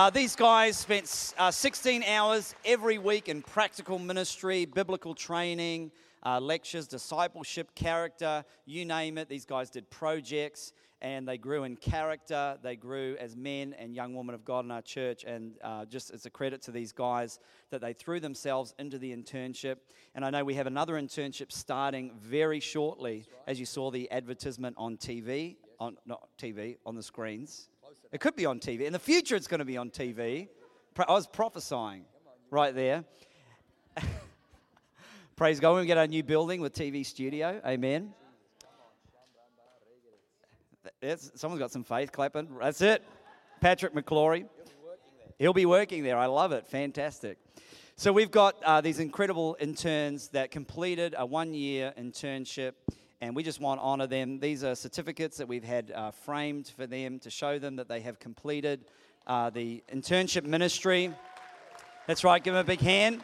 Uh, these guys spent uh, 16 hours every week in practical ministry, biblical training, uh, lectures, discipleship, character, you name it. These guys did projects and they grew in character. They grew as men and young women of God in our church. And uh, just as a credit to these guys that they threw themselves into the internship. And I know we have another internship starting very shortly, as you saw the advertisement on TV, on not TV, on the screens. It could be on TV. In the future, it's going to be on TV. I was prophesying right there. Praise God. We get our new building with TV studio, amen. It's, someone's got some faith clapping. That's it. Patrick McClory. He'll be working there. I love it. Fantastic. So we've got uh, these incredible interns that completed a one-year internship and we just want to honor them. These are certificates that we've had uh, framed for them to show them that they have completed uh, the internship ministry. That's right, give them a big hand.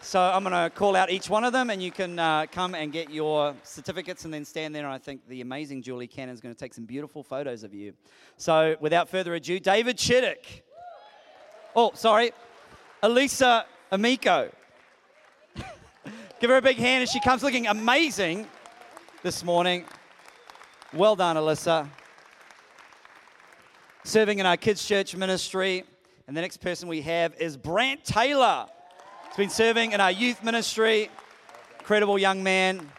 So I'm going to call out each one of them, and you can uh, come and get your certificates and then stand there. And I think the amazing Julie Cannon is going to take some beautiful photos of you. So without further ado, David Chittick. Oh, sorry, Elisa Amico. Give her a big hand as she comes looking amazing this morning. Well done, Alyssa. Serving in our kids' church ministry. And the next person we have is Brant Taylor. He's been serving in our youth ministry. Incredible young man.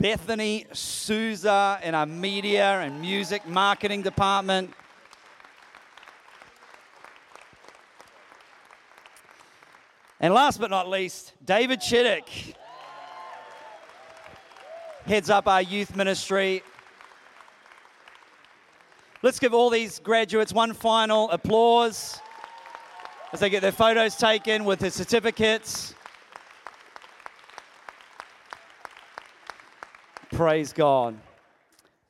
Bethany Souza in our media and music marketing department. And last but not least, David Chittick heads up our youth ministry. Let's give all these graduates one final applause as they get their photos taken with their certificates. Praise God.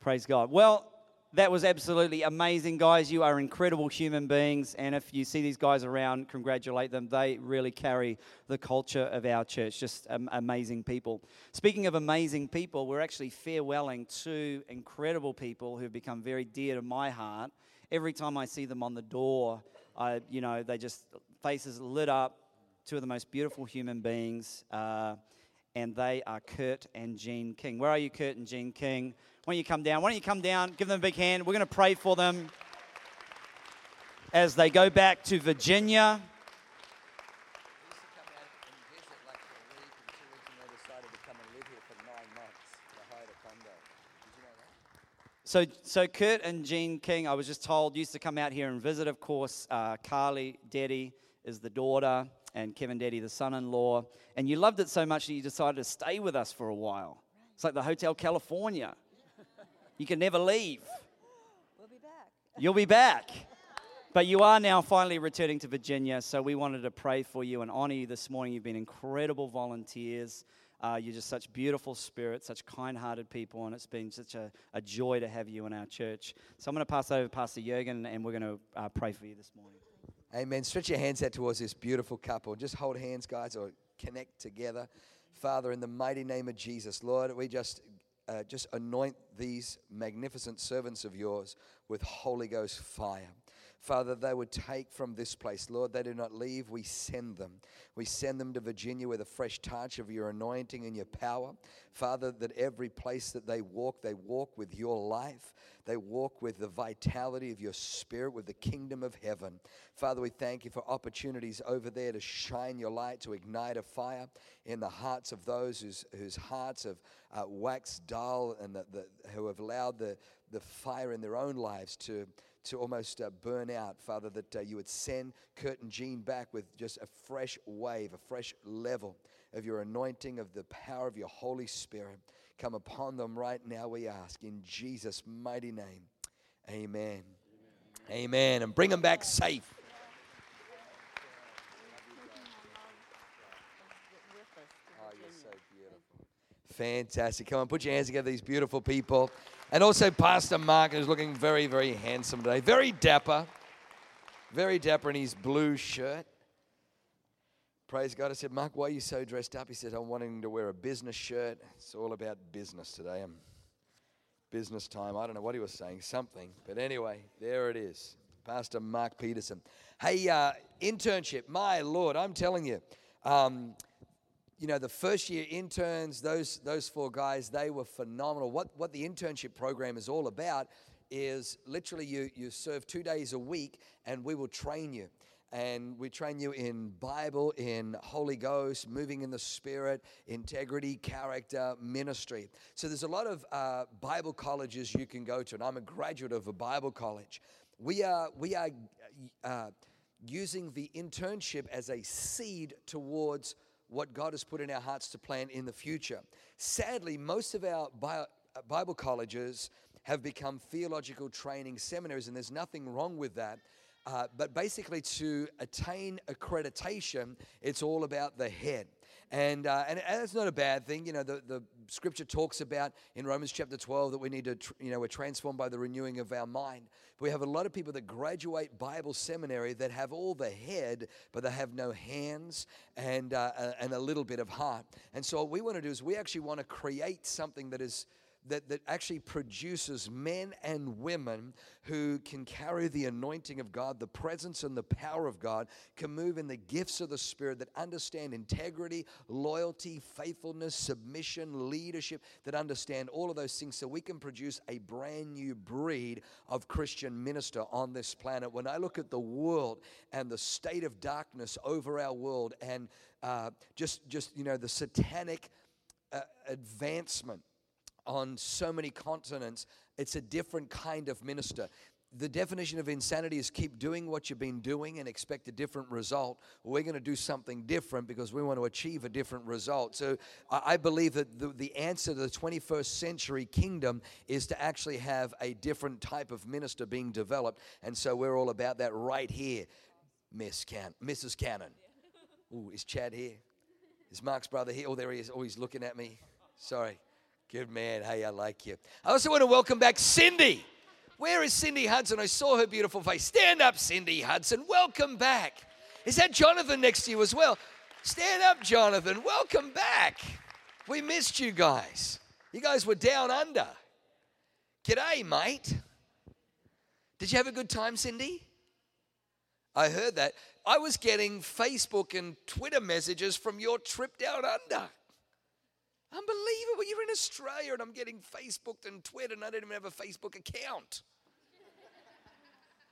Praise God. Well, that was absolutely amazing, guys. You are incredible human beings. And if you see these guys around, congratulate them. They really carry the culture of our church. Just um, amazing people. Speaking of amazing people, we're actually farewelling two incredible people who've become very dear to my heart. Every time I see them on the door, I, you know, they just faces lit up. Two of the most beautiful human beings. Uh, and they are Kurt and Jean King. Where are you, Kurt and Jean King? Why don't you come down? Why don't you come down? Give them a big hand. We're going to pray for them as they go back to Virginia. So, so Kurt and Jean King, I was just told, used to come out here and visit. Of course, uh, Carly Deddy is the daughter, and Kevin Deddy, the son-in-law. And you loved it so much that you decided to stay with us for a while. It's like the Hotel California. You can never leave. We'll be back. You'll be back. But you are now finally returning to Virginia, so we wanted to pray for you and honor you this morning. You've been incredible volunteers. Uh, you're just such beautiful spirits, such kind hearted people, and it's been such a, a, joy to have you in our church. So I'm going to pass over to Pastor Jurgen, and we're going to uh, pray for you this morning. Amen. Stretch your hands out towards this beautiful couple. Just hold hands, guys, or connect together. Father, in the mighty name of Jesus, Lord, we just uh, just anoint these magnificent servants of yours with Holy Ghost fire. Father, they would take from this place. Lord, they do not leave. We send them. We send them to Virginia with a fresh touch of your anointing and your power. Father, that every place that they walk, they walk with your life. They walk with the vitality of your spirit, with the kingdom of heaven. Father, we thank you for opportunities over there to shine your light, to ignite a fire in the hearts of those whose, whose hearts have uh, waxed dull and the, the, who have allowed the, the fire in their own lives to to almost uh, burn out, Father, that uh, you would send Kurt and Jean back with just a fresh wave, a fresh level of your anointing, of the power of your Holy Spirit. Come upon them right now, we ask, in Jesus' mighty name. Amen. Amen. Amen. And bring them back safe. Oh, you're so beautiful. Fantastic. Come on, put your hands together, these beautiful people. And also Pastor Mark is looking very, very handsome today. Very dapper. Very dapper in his blue shirt. Praise God. I said, Mark, why are you so dressed up? He said, I'm wanting to wear a business shirt. It's all about business today. I'm business time. I don't know what he was saying, something. But anyway, there it is. Pastor Mark Peterson. Hey, uh, internship, my Lord, I'm telling you. Um, you know, the first year interns, those, those four guys, they were phenomenal. What, what the internship program is all about is literally you, you serve two days a week and we will train you and we train you in Bible, in Holy Ghost, moving in the Spirit, integrity, character, ministry. So there's a lot of uh, Bible colleges you can go to, and I'm a graduate of a Bible college. We are we are uh, using the internship as a seed towards what God has put in our hearts to plant in the future. Sadly, most of our uh, Bible colleges have become theological training seminaries, and there's nothing wrong with that. Uh, but basically, to attain accreditation, it's all about the head. And, uh, and that's not a bad thing. You know, the, the scripture talks about in Romans chapter 12 that we need to, you know, we're transformed by the renewing of our mind. But we have a lot of people that graduate Bible seminary that have all the head, but they have no hands and, uh, and a little bit of heart. And so what we want to do is we actually want to create something that is that, that actually produces men and women who can carry the anointing of God, the presence and the power of God, can move in the gifts of the Spirit, that understand integrity, loyalty, faithfulness, submission, leadership, that understand all of those things so we can produce a brand new breed of Christian minister on this planet. When I look at the world and the state of darkness over our world and uh, just, just, you know, the satanic uh, advancement on so many continents, it's a different kind of minister. The definition of insanity is keep doing what you've been doing and expect a different result. We're going to do something different because we want to achieve a different result. So I believe that the, answer to the 21st century kingdom is to actually have a different type of minister being developed. And so we're all about that right here, Miss Can- Mrs. Cannon. Ooh, is Chad here? Is Mark's brother here? Oh, there he is. Oh, he's looking at me. Sorry. Good man. Hey, I like you. I also want to welcome back Cindy. Where is Cindy Hudson? I saw her beautiful face. Stand up, Cindy Hudson. Welcome back. Is that Jonathan next to you as well? Stand up, Jonathan. Welcome back. We missed you guys. You guys were down under. G'day, mate. Did you have a good time, Cindy? I heard that. I was getting Facebook and Twitter messages from your trip down under. Unbelievable. You're in Australia and I'm getting Facebooked and Twitter and I don't even have a Facebook account.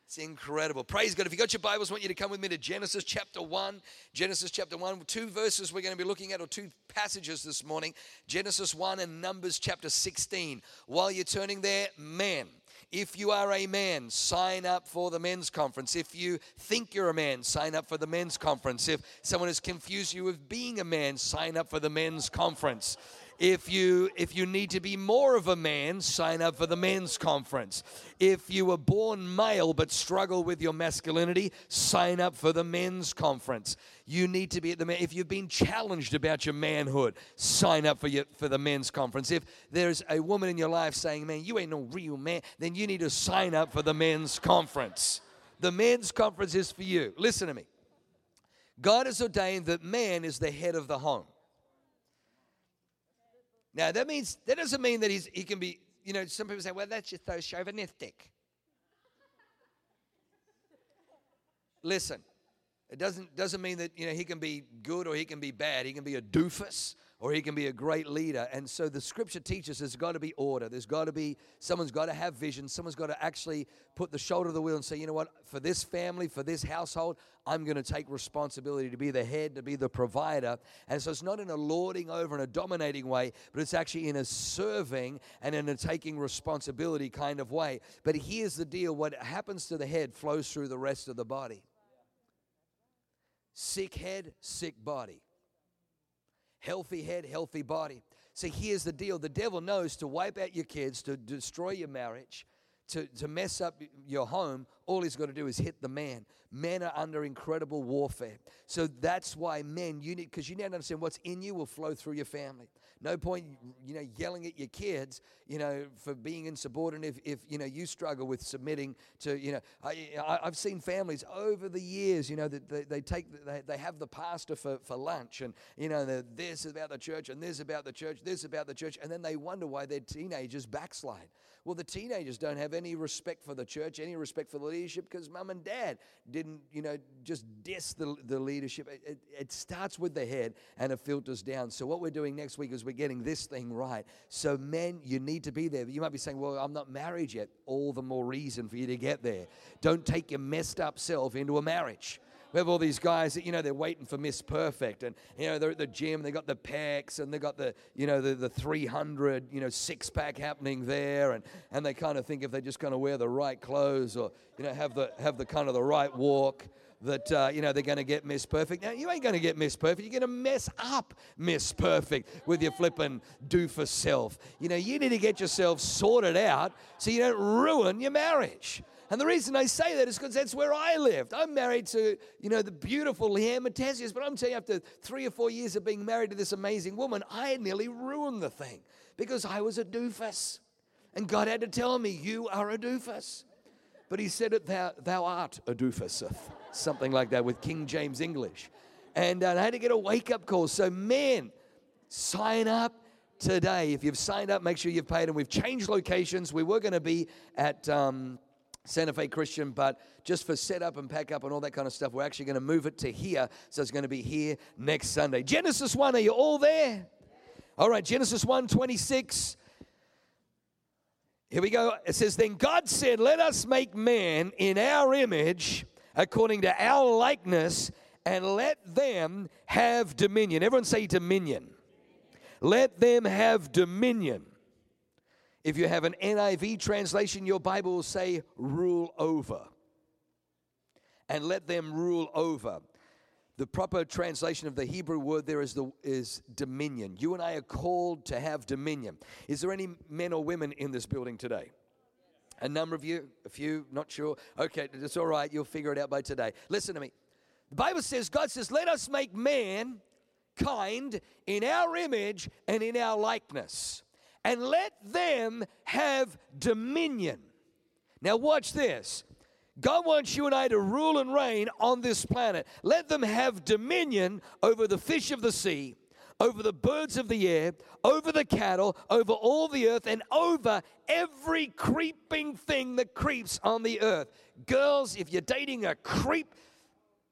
It's incredible. Praise God. If you got your Bibles, I want you to come with me to Genesis chapter 1. Genesis chapter 1. Two verses we're going to be looking at, or two passages this morning Genesis 1 and Numbers chapter 16. While you're turning there, men. If you are a man, sign up for the men's conference. If you think you're a man, sign up for the men's conference. If someone has confused you with being a man, sign up for the men's conference. If you if you need to be more of a man, sign up for the men's conference. If you were born male but struggle with your masculinity, sign up for the men's conference. You need to be at the man. If you've been challenged about your manhood, sign up for your for the men's conference. If there's a woman in your life saying, "Man, you ain't no real man," then you need to sign up for the men's conference. The men's conference is for you. Listen to me. God has ordained that man is the head of the home. Now that means that doesn't mean that he's he can be. You know, some people say, "Well, that's just so chauvinistic." Listen, it doesn't doesn't mean that you know he can be good or he can be bad. He can be a doofus or he can be a great leader. And so the scripture teaches there's got to be order. There's got to be, someone's got to have vision. Someone's got to actually put the shoulder to the wheel and say, you know what, for this family, for this household, I'm going to take responsibility to be the head, to be the provider. And so it's not in a lording over and a dominating way, but it's actually in a serving and in a taking responsibility kind of way. But here's the deal what happens to the head flows through the rest of the body. Sick head, sick body healthy head, healthy body. See, here's the deal the devil knows to wipe out your kids, to destroy your marriage, to, to mess up your home, all he's got to do is hit the man. Men are under incredible warfare. So that's why men, you need, because you need to understand what's in you will flow through your family. No point, you know, yelling at your kids, you know, for being insubordinate if, if you know, you struggle with submitting to, you know, I, have seen families over the years, you know, that they, they take, they, they have the pastor for, for lunch and, you know, this is about the church and this about the church, this about the church, and then they wonder why their teenagers backslide. Well, the teenagers don't have any respect for the church, any respect for the leadership because mum and dad didn't, you know, just diss the, the leadership. It, it, it starts with the head and it filters down. So, what we're doing next week is we're getting this thing right. So, men, you need to be there. You might be saying, well, I'm not married yet. All the more reason for you to get there. Don't take your messed up self into a marriage. We have all these guys that, you know, they're waiting for Miss Perfect. And, you know, they're at the gym, they got the pecs and they got the, you know, the, the 300, you know, six pack happening there. And, and they kind of think if they're just going to wear the right clothes or, you know, have the, have the kind of the right walk, that uh, you know they're going to get Miss Perfect. Now you ain't going to get Miss Perfect. You're going to mess up Miss Perfect with your flipping doofus self. You know you need to get yourself sorted out so you don't ruin your marriage. And the reason I say that is because that's where I lived. I'm married to, you know, the beautiful Leanne Matthesius, but I'm telling you, after three or four years of being married to this amazing woman, I nearly ruined the thing because I was a doofus. And God had to tell me, You are a doofus. But He said it, Thou, thou art a doofus, something like that with King James English. And uh, I had to get a wake up call. So, men, sign up today. If you've signed up, make sure you've paid. And we've changed locations. We were going to be at. Um, Santa Fe Christian, but just for setup and pack up and all that kind of stuff, we're actually going to move it to here. So it's going to be here next Sunday. Genesis 1, are you all there? All right, Genesis 1 26. Here we go. It says, Then God said, Let us make man in our image, according to our likeness, and let them have dominion. Everyone say dominion. Let them have dominion if you have an NIV translation, your Bible will say rule over. And let them rule over. The proper translation of the Hebrew word there is, the, is dominion. You and I are called to have dominion. Is there any men or women in this building today? A number of you? A few? Not sure? Okay, it's all right. You'll figure it out by today. Listen to me. The Bible says, God says, let us make man kind in our image and in our likeness and let them have dominion. Now, watch this. God wants you and I to rule and reign on this planet. Let them have dominion over the fish of the sea, over the birds of the air, over the cattle, over all the earth, and over every creeping thing that creeps on the earth. Girls, if you're dating a creep,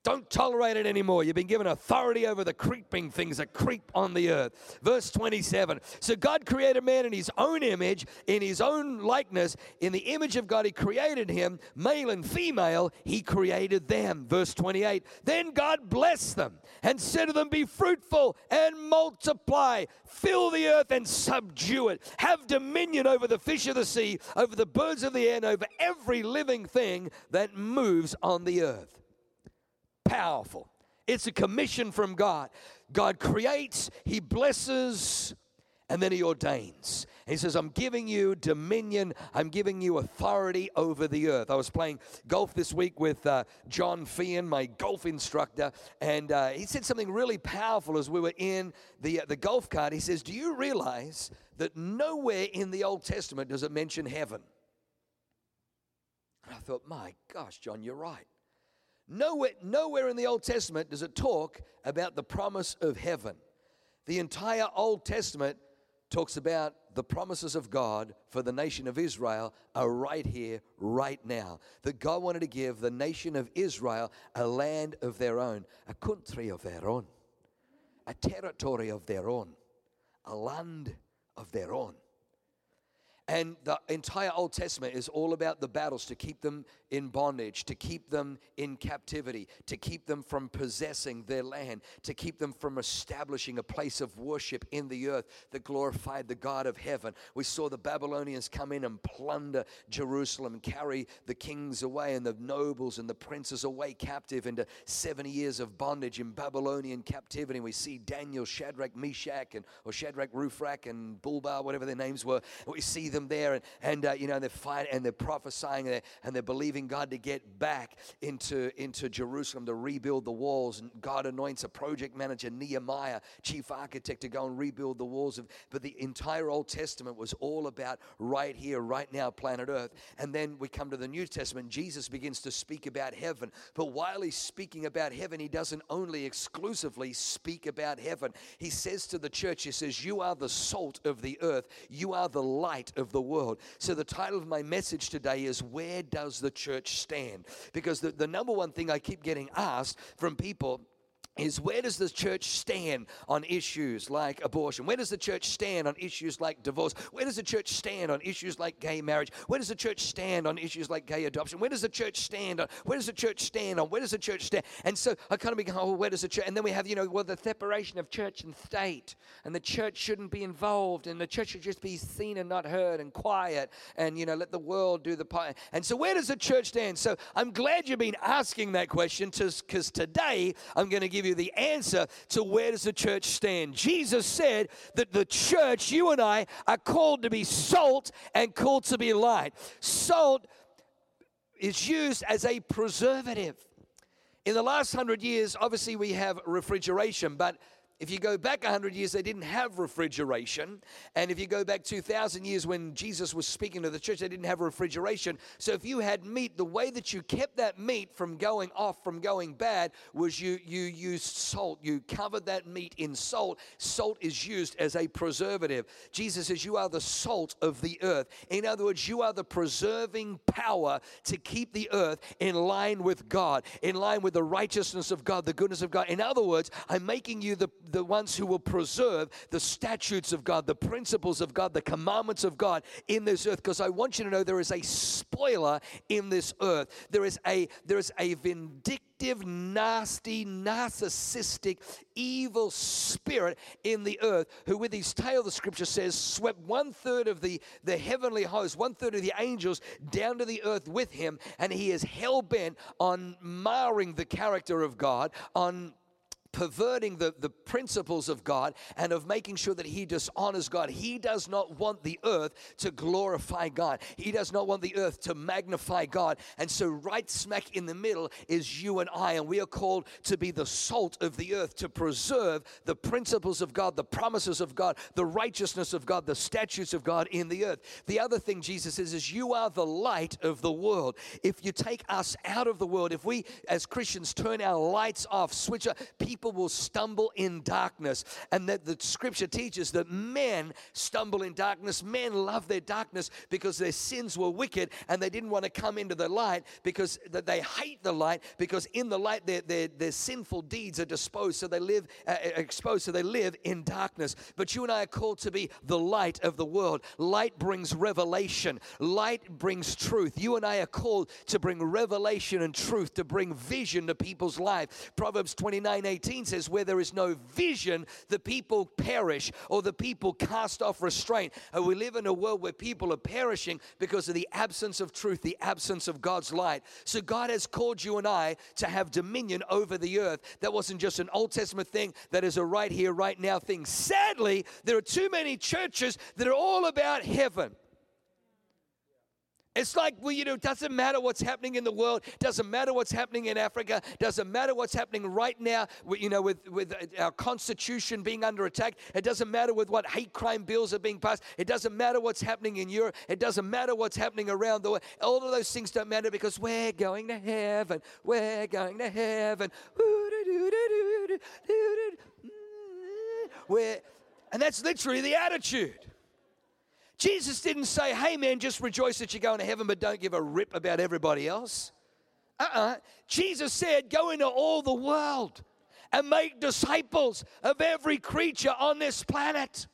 don't tolerate it anymore. You've been given authority over the creeping things that creep on the earth. Verse 27. So God created man in his own image, in his own likeness. In the image of God, he created him. Male and female, he created them. Verse 28. Then God blessed them and said to them, Be fruitful and multiply, fill the earth and subdue it. Have dominion over the fish of the sea, over the birds of the air, and over every living thing that moves on the earth powerful. It's a commission from God. God creates, He blesses, and then He ordains. He says, I'm giving you dominion, I'm giving you authority over the earth. I was playing golf this week with uh, John Feehan, my golf instructor, and uh, he said something really powerful as we were in the, uh, the golf cart. He says, Do you realize that nowhere in the Old Testament does it mention heaven? And I thought, My gosh, John, you're right. Nowhere, nowhere in the Old Testament does it talk about the promise of heaven. The entire Old Testament talks about the promises of God for the nation of Israel are right here, right now. That God wanted to give the nation of Israel a land of their own, a country of their own, a territory of their own, a land of their own. And the entire Old Testament is all about the battles to keep them in bondage, to keep them in captivity, to keep them from possessing their land, to keep them from establishing a place of worship in the earth that glorified the God of heaven. We saw the Babylonians come in and plunder Jerusalem, carry the kings away and the nobles and the princes away captive into 70 years of bondage in Babylonian captivity. We see Daniel, Shadrach, Meshach, and or Shadrach, Rufrak, and Bulbar, whatever their names were. We see them there, and, and uh, you know, they're fighting and they're prophesying and they're, and they're believing God to get back into, into Jerusalem to rebuild the walls. And God anoints a project manager, Nehemiah, chief architect, to go and rebuild the walls. Of, but the entire Old Testament was all about right here, right now, planet Earth. And then we come to the New Testament. Jesus begins to speak about heaven. But while he's speaking about heaven, he doesn't only exclusively speak about heaven. He says to the church, He says, You are the salt of the earth, you are the light of the world. So the title of my message today is Where Does the Church Stand? Because the, the number one thing I keep getting asked from people is where does the church stand on issues like abortion? Where does the church stand on issues like divorce? Where does the church stand on issues like gay marriage? Where does the church stand on issues like gay adoption? Where does the church stand on? Where does the church stand on? Where does the church stand? And so I kind of become, oh, where does the church? And then we have, you know, well, the separation of church and state, and the church shouldn't be involved, and the church should just be seen and not heard and quiet, and you know, let the world do the part. And so where does the church stand? So I'm glad you've been asking that question, because today I'm going to give you you the answer to where does the church stand. Jesus said that the church, you and I, are called to be salt and called to be light. Salt is used as a preservative. In the last hundred years, obviously, we have refrigeration, but if you go back 100 years, they didn't have refrigeration. And if you go back 2,000 years when Jesus was speaking to the church, they didn't have refrigeration. So if you had meat, the way that you kept that meat from going off, from going bad, was you, you used salt. You covered that meat in salt. Salt is used as a preservative. Jesus says, You are the salt of the earth. In other words, you are the preserving power to keep the earth in line with God, in line with the righteousness of God, the goodness of God. In other words, I'm making you the the ones who will preserve the statutes of God, the principles of God, the commandments of God in this earth. Because I want you to know there is a spoiler in this earth. There is a there is a vindictive, nasty, narcissistic, evil spirit in the earth who, with his tail, the scripture says, swept one third of the, the heavenly host, one third of the angels down to the earth with him, and he is hell bent on marring the character of God, on perverting the, the principles of God and of making sure that he dishonors God. He does not want the earth to glorify God. He does not want the earth to magnify God. And so, right smack in the middle is you and I, and we are called to be the salt of the earth, to preserve the principles of God, the promises of God, the righteousness of God, the statutes of God in the earth. The other thing Jesus says is, You are the light of the world. If you take us out of the world, if we as Christians turn our lights off, switch up, people people will stumble in darkness. And that the scripture teaches that men stumble in darkness. Men love their darkness because their sins were wicked and they didn't want to come into the light because they hate the light because in the light their, their, their sinful deeds are disposed. So they live uh, uh, exposed. So they live in darkness. But you and I are called to be the light of the world. Light brings revelation. Light brings truth. You and I are called to bring revelation and truth, to bring vision to people's life. Proverbs 29 18 18 says, Where there is no vision, the people perish or the people cast off restraint. And we live in a world where people are perishing because of the absence of truth, the absence of God's light. So God has called you and I to have dominion over the earth. That wasn't just an Old Testament thing, that is a right here, right now thing. Sadly, there are too many churches that are all about heaven. It's like, well, you know, it doesn't matter what's happening in the world, doesn't matter what's happening in Africa, doesn't matter what's happening right now, you know, with, with uh, our constitution being under attack. It doesn't matter with what hate crime bills are being passed. It doesn't matter what's happening in Europe. It doesn't matter what's happening around the world. All of those things don't matter because we're going to heaven. We're going to heaven. We're, and that's literally the attitude. Jesus didn't say, hey man, just rejoice that you're going to heaven, but don't give a rip about everybody else. Uh uh-uh. uh Jesus said, go into all the world and make disciples of every creature on this planet.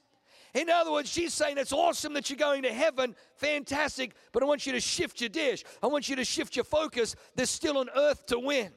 In other words, she's saying it's awesome that you're going to heaven, fantastic, but I want you to shift your dish. I want you to shift your focus. There's still an earth to win.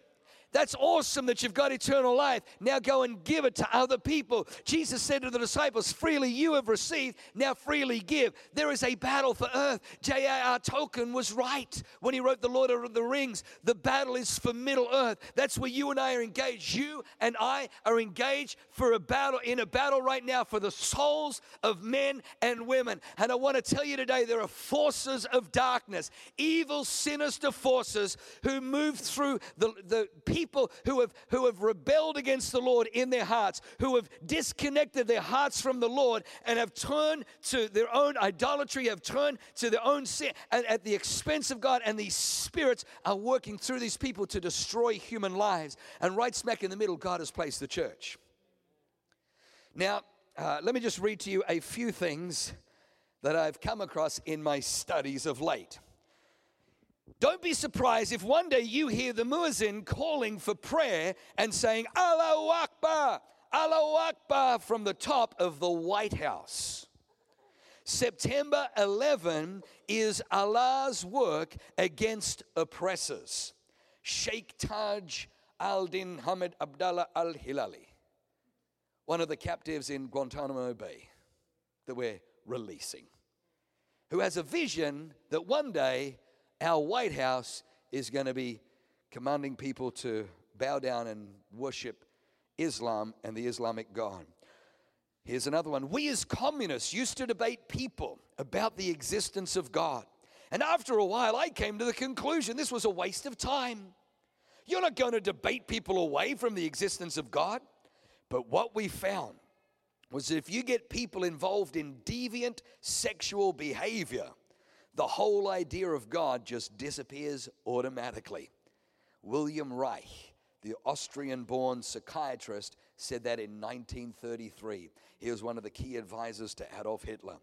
That's awesome that you've got eternal life. Now go and give it to other people. Jesus said to the disciples, Freely you have received, now freely give. There is a battle for earth. J.R.R. Tolkien was right when he wrote The Lord of the Rings. The battle is for Middle Earth. That's where you and I are engaged. You and I are engaged for a battle, in a battle right now for the souls of men and women. And I want to tell you today there are forces of darkness, evil, sinister forces who move through the, the people who have, who have rebelled against the Lord in their hearts, who have disconnected their hearts from the Lord and have turned to their own idolatry, have turned to their own sin at, at the expense of God. And these spirits are working through these people to destroy human lives. And right smack in the middle, God has placed the church. Now, uh, let me just read to you a few things that I've come across in my studies of late. Don't be surprised if one day you hear the muezzin calling for prayer and saying, Allahu Akbar, Allahu Akbar from the top of the White House. September 11 is Allah's work against oppressors. Sheikh Taj al Din Hamid Abdallah al Hilali, one of the captives in Guantanamo Bay that we're releasing, who has a vision that one day our White House is going to be commanding people to bow down and worship Islam and the Islamic God. Here's another one. We as communists used to debate people about the existence of God. And after a while, I came to the conclusion this was a waste of time. You're not going to debate people away from the existence of God. But what we found was if you get people involved in deviant sexual behavior, the whole idea of God just disappears automatically. William Reich, the Austrian born psychiatrist, said that in 1933. He was one of the key advisors to Adolf Hitler.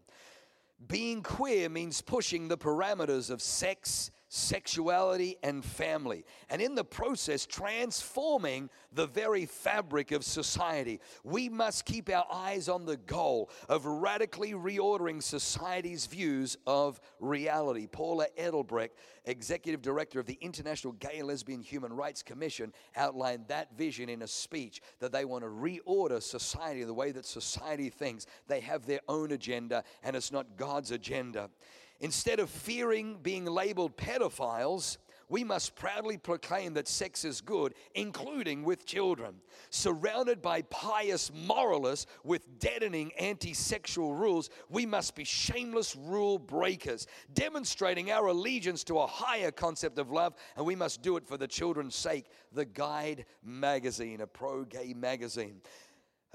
Being queer means pushing the parameters of sex, sexuality, and family, and in the process, transforming the very fabric of society. We must keep our eyes on the goal of radically reordering society's views of reality. Paula Ettelbrick, executive director of the International Gay Lesbian Human Rights Commission, outlined that vision in a speech that they want to reorder society the way that society thinks. They have their own agenda, and it's not God's agenda. Instead of fearing being labeled pedophiles, we must proudly proclaim that sex is good, including with children. Surrounded by pious moralists with deadening anti sexual rules, we must be shameless rule breakers, demonstrating our allegiance to a higher concept of love, and we must do it for the children's sake. The Guide magazine, a pro gay magazine.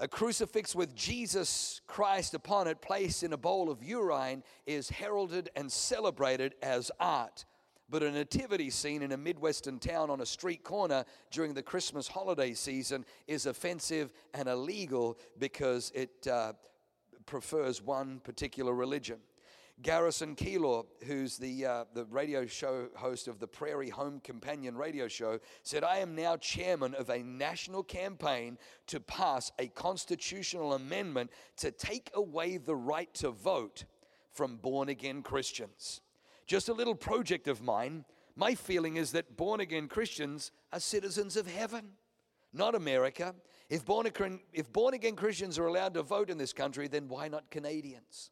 A crucifix with Jesus Christ upon it, placed in a bowl of urine, is heralded and celebrated as art. But a nativity scene in a Midwestern town on a street corner during the Christmas holiday season is offensive and illegal because it uh, prefers one particular religion. Garrison Keillor, who's the, uh, the radio show host of the Prairie Home Companion radio show, said, I am now chairman of a national campaign to pass a constitutional amendment to take away the right to vote from born again Christians. Just a little project of mine. My feeling is that born again Christians are citizens of heaven, not America. If born, if born again Christians are allowed to vote in this country, then why not Canadians?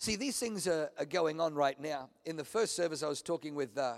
See, these things are, are, going on right now. In the first service, I was talking with uh,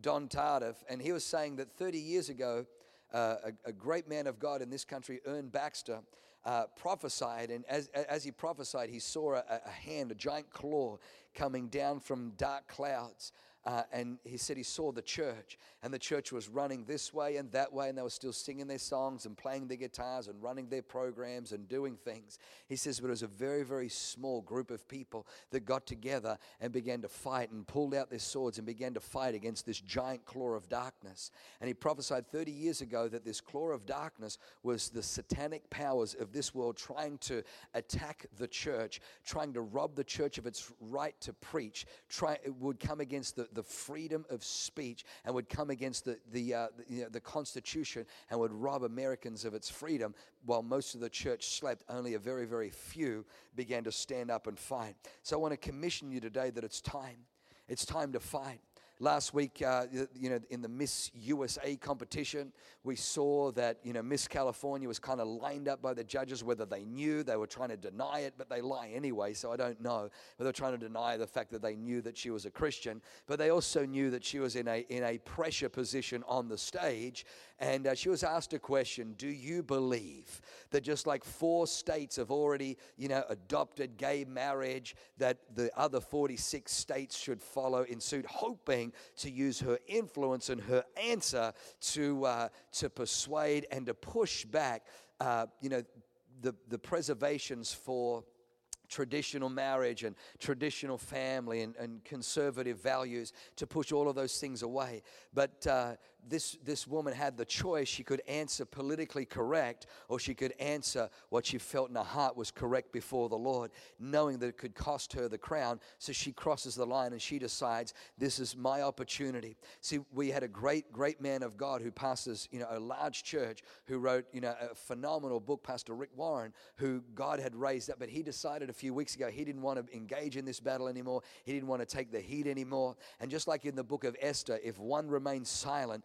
Don Tardif, and he was saying that 30 years ago, uh, a, a, great man of God in this country, Ern Baxter, uh, prophesied, and as, as he prophesied, he saw a, a hand, a giant claw coming down from dark clouds. Uh, and he said he saw the church, and the church was running this way and that way, and they were still singing their songs and playing their guitars and running their programs and doing things. He says, but it was a very, very small group of people that got together and began to fight and pulled out their swords and began to fight against this giant claw of darkness. And he prophesied 30 years ago that this claw of darkness was the satanic powers of this world trying to attack the church, trying to rob the church of its right to preach, try, it would come against the the freedom of speech and would come against the, the, uh, the, you know, the Constitution and would rob Americans of its freedom while most of the church slept. Only a very, very few began to stand up and fight. So I want to commission you today that it's time. It's time to fight. Last week, uh, you know, in the Miss USA competition, we saw that, you know, Miss California was kind of lined up by the judges, whether they knew they were trying to deny it, but they lie anyway, so I don't know. But they're trying to deny the fact that they knew that she was a Christian, but they also knew that she was in a, in a pressure position on the stage. And uh, she was asked a question Do you believe that just like four states have already, you know, adopted gay marriage, that the other 46 states should follow in suit, hoping to use her influence and her answer to, uh, to persuade and to push back, uh, you know, the, the preservations for traditional marriage and traditional family and, and conservative values to push all of those things away. But uh, this, this woman had the choice. She could answer politically correct, or she could answer what she felt in her heart was correct before the Lord, knowing that it could cost her the crown. So she crosses the line and she decides, This is my opportunity. See, we had a great, great man of God who pastors, you know, a large church who wrote, you know, a phenomenal book, Pastor Rick Warren, who God had raised up, but he decided a few weeks ago he didn't want to engage in this battle anymore. He didn't want to take the heat anymore. And just like in the book of Esther, if one remains silent,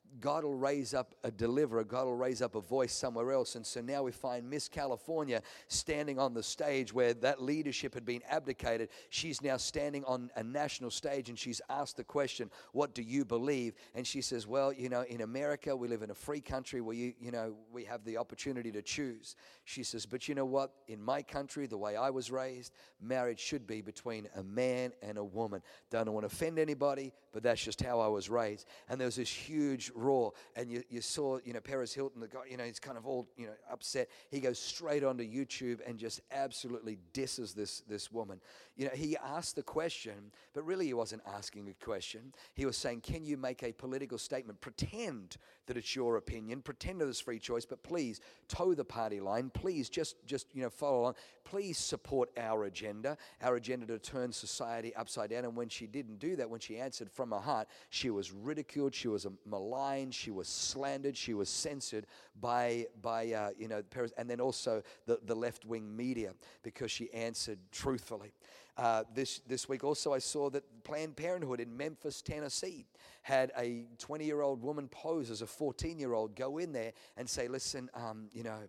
God will raise up a deliverer, God will raise up a voice somewhere else. And so now we find Miss California standing on the stage where that leadership had been abdicated. She's now standing on a national stage and she's asked the question, What do you believe? And she says, Well, you know, in America, we live in a free country where you, you know, we have the opportunity to choose. She says, But you know what? In my country, the way I was raised, marriage should be between a man and a woman. Don't want to offend anybody, but that's just how I was raised. And there was this huge roar, and you, you saw, you know, Perez Hilton, the guy, you know, he's kind of all, you know, upset. He goes straight onto YouTube and just absolutely disses this, this woman. You know, he asked the question, but really he wasn't asking a question. He was saying, Can you make a political statement? Pretend that it's your opinion, pretend that it's free choice, but please toe the party line. Please just, just you know, follow on. Please support our agenda, our agenda to turn society upside down. And when she didn't do that, when she answered from her heart, she was ridiculed, she was maligned, she was slandered, she was censored by, by uh, you know, Perez, and then also the, the left wing media because she answered truthfully. Uh, this, this week also, I saw that Planned Parenthood in Memphis, Tennessee, had a 20 year old woman pose as a 14 year old, go in there and say, Listen, um, you know,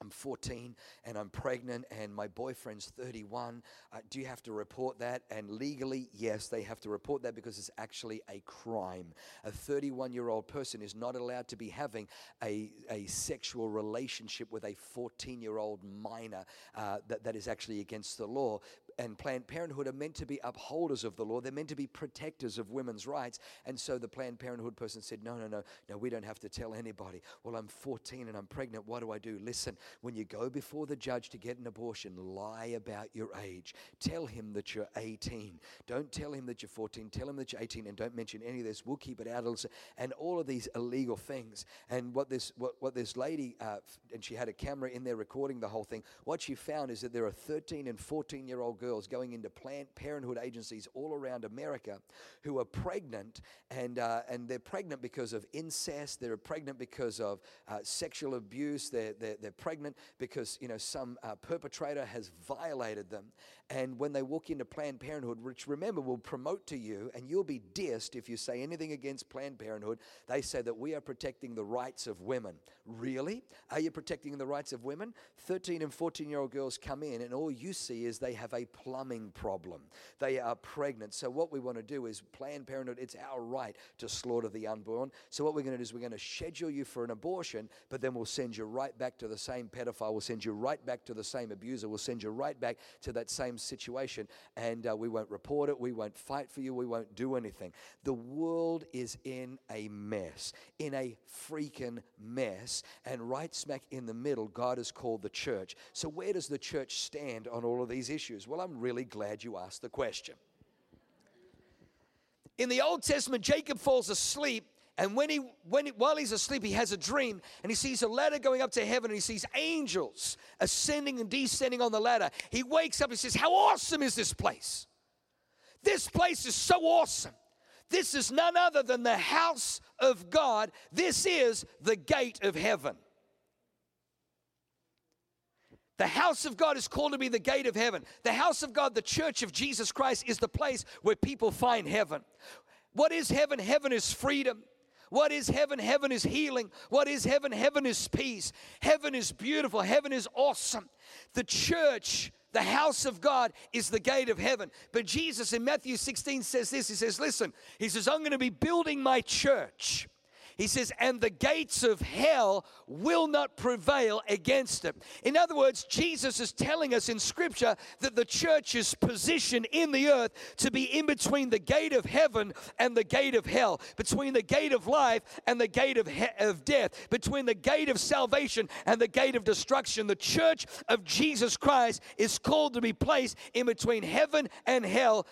I'm 14 and I'm pregnant and my boyfriend's 31. Uh, do you have to report that? And legally, yes, they have to report that because it's actually a crime. A 31 year old person is not allowed to be having a, a sexual relationship with a 14 year old minor. Uh, that, that is actually against the law. And Planned Parenthood are meant to be upholders of the law. They're meant to be protectors of women's rights. And so the Planned Parenthood person said, No, no, no, no, we don't have to tell anybody. Well, I'm 14 and I'm pregnant. What do I do? Listen, when you go before the judge to get an abortion, lie about your age. Tell him that you're 18. Don't tell him that you're 14. Tell him that you're 18 and don't mention any of this. We'll keep it out. Of. And all of these illegal things. And what this, what, what this lady, uh, and she had a camera in there recording the whole thing, what she found is that there are 13 and 14 year old girls going into Planned Parenthood agencies all around America who are pregnant, and, uh, and they're pregnant because of incest, they're pregnant because of uh, sexual abuse, they're, they're, they're pregnant because you know, some uh, perpetrator has violated them. And when they walk into Planned Parenthood, which remember will promote to you, and you'll be dissed if you say anything against Planned Parenthood, they say that we are protecting the rights of women. Really? Are you protecting the rights of women? 13 and 14 year old girls come in, and all you see is they have a plumbing problem. They are pregnant. So, what we want to do is Planned Parenthood, it's our right to slaughter the unborn. So, what we're going to do is we're going to schedule you for an abortion, but then we'll send you right back to the same pedophile. We'll send you right back to the same abuser. We'll send you right back to that same situation, and uh, we won't report it. We won't fight for you. We won't do anything. The world is in a mess, in a freaking mess. And right smack in the middle, God has called the church. So, where does the church stand on all of these issues? Well, I'm really glad you asked the question. In the Old Testament, Jacob falls asleep and when he, when he, while he's asleep, he has a dream and he sees a ladder going up to heaven and he sees angels ascending and descending on the ladder. He wakes up and says, How awesome is this place? This place is so awesome. This is none other than the house of God. This is the gate of heaven. The house of God is called to be the gate of heaven. The house of God, the church of Jesus Christ, is the place where people find heaven. What is heaven? Heaven is freedom. What is heaven? Heaven is healing. What is heaven? Heaven is peace. Heaven is beautiful. Heaven is awesome. The church, the house of God, is the gate of heaven. But Jesus in Matthew 16 says this He says, Listen, He says, I'm going to be building my church. He says, and the gates of hell will not prevail against it. In other words, Jesus is telling us in Scripture that the church is positioned in the earth to be in between the gate of heaven and the gate of hell, between the gate of life and the gate of, he- of death, between the gate of salvation and the gate of destruction. The church of Jesus Christ is called to be placed in between heaven and hell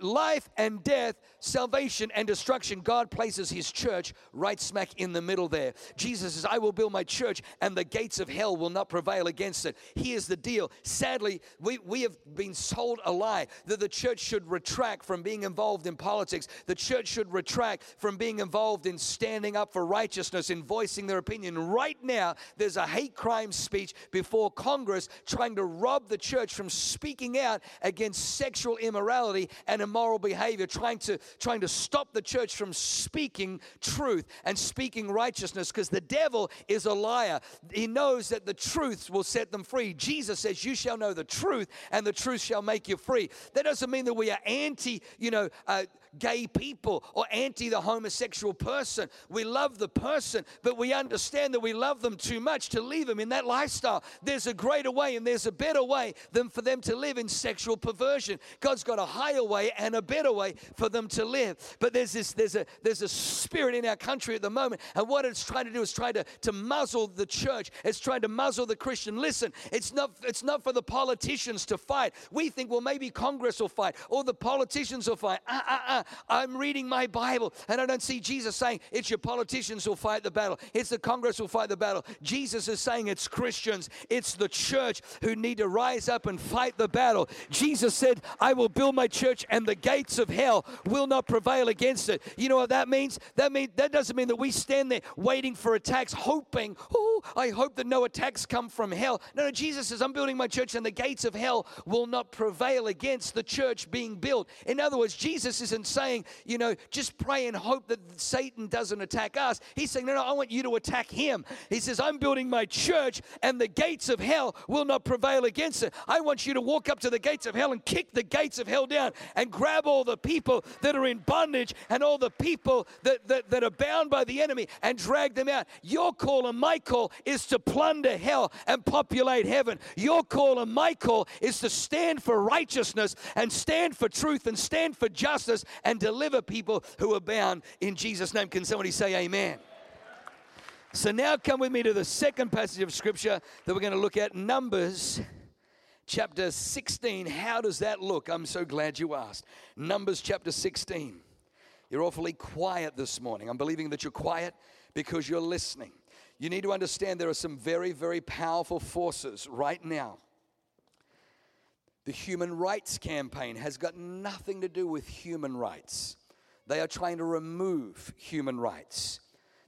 life and death, salvation and destruction, God places his church right smack in the middle there. Jesus says, I will build my church and the gates of hell will not prevail against it. Here's the deal. Sadly, we, we have been sold a lie that the church should retract from being involved in politics. The church should retract from being involved in standing up for righteousness, in voicing their opinion. Right now, there's a hate crime speech before Congress trying to rob the church from speaking out against sexual immorality and immoral behavior, trying to, trying to stop the church from speaking truth and speaking righteousness because the devil is a liar. He knows that the truth will set them free. Jesus says, You shall know the truth, and the truth shall make you free. That doesn't mean that we are anti, you know, uh, gay people or anti the homosexual person. We love the person, but we understand that we love them too much to leave them in that lifestyle. There's a greater way and there's a better way than for them to live in sexual perversion. God's got a higher way and a better way for them to live. But there's this there's a there's a spirit in our country at the moment, and what it's trying to do is try to, to muzzle the church. It's trying to muzzle the Christian. Listen, it's not it's not for the politicians to fight. We think, well, maybe Congress will fight or the politicians will fight. Uh, uh, uh. I'm reading my Bible and I don't see Jesus saying it's your politicians who'll fight the battle, it's the Congress who'll fight the battle. Jesus is saying it's Christians, it's the church who need to rise up and fight the battle. Jesus said, I will build my church and the gates of hell will not prevail against it. You know what that means? That mean that doesn't mean that we stand there waiting for attacks, hoping, oh, I hope that no attacks come from hell. No, no, Jesus says, I'm building my church and the gates of hell will not prevail against the church being built. In other words, Jesus isn't saying, you know, just pray and hope that Satan doesn't attack us. He's saying, no, no, I want you to attack him. He says, I'm building my church and the gates of hell will not prevail against it. I want you to walk up to the gates of hell and kick the gates of hell down and grab all the people that are in bondage and all the people that, that, that are bound by the enemy and drag them out. Your call and my call is to plunder hell and populate heaven. Your call and my call is to stand for righteousness and stand for truth and stand for justice and deliver people who are bound in Jesus' name. Can somebody say amen? So now come with me to the second passage of scripture that we're going to look at Numbers chapter 16. How does that look? I'm so glad you asked. Numbers chapter 16. You're awfully quiet this morning. I'm believing that you're quiet because you're listening. You need to understand there are some very, very powerful forces right now. The Human Rights Campaign has got nothing to do with human rights. They are trying to remove human rights.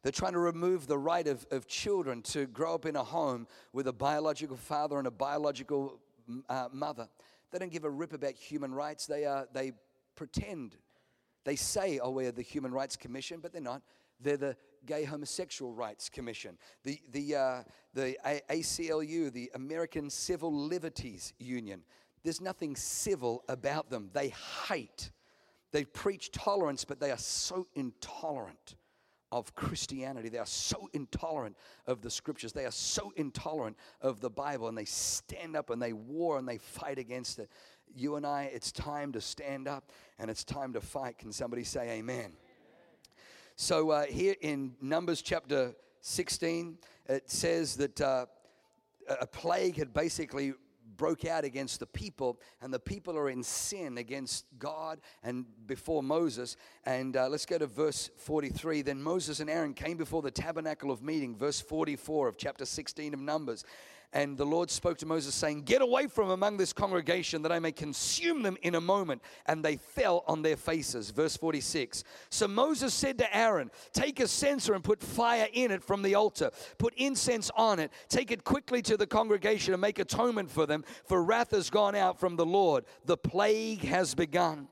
They're trying to remove the right of, of children to grow up in a home with a biological father and a biological uh, mother. They don't give a rip about human rights. They, are, they pretend. They say, oh, we're the Human Rights Commission, but they're not. They're the Gay Homosexual Rights Commission, the, the, uh, the ACLU, the American Civil Liberties Union. There's nothing civil about them. They hate. They preach tolerance, but they are so intolerant of Christianity. They are so intolerant of the scriptures. They are so intolerant of the Bible, and they stand up and they war and they fight against it. You and I, it's time to stand up and it's time to fight. Can somebody say amen? So, uh, here in Numbers chapter 16, it says that uh, a plague had basically broke out against the people, and the people are in sin against God and before Moses. And uh, let's go to verse 43. Then Moses and Aaron came before the tabernacle of meeting, verse 44 of chapter 16 of Numbers. And the Lord spoke to Moses, saying, Get away from among this congregation, that I may consume them in a moment. And they fell on their faces. Verse 46. So Moses said to Aaron, Take a censer and put fire in it from the altar. Put incense on it. Take it quickly to the congregation and make atonement for them, for wrath has gone out from the Lord. The plague has begun.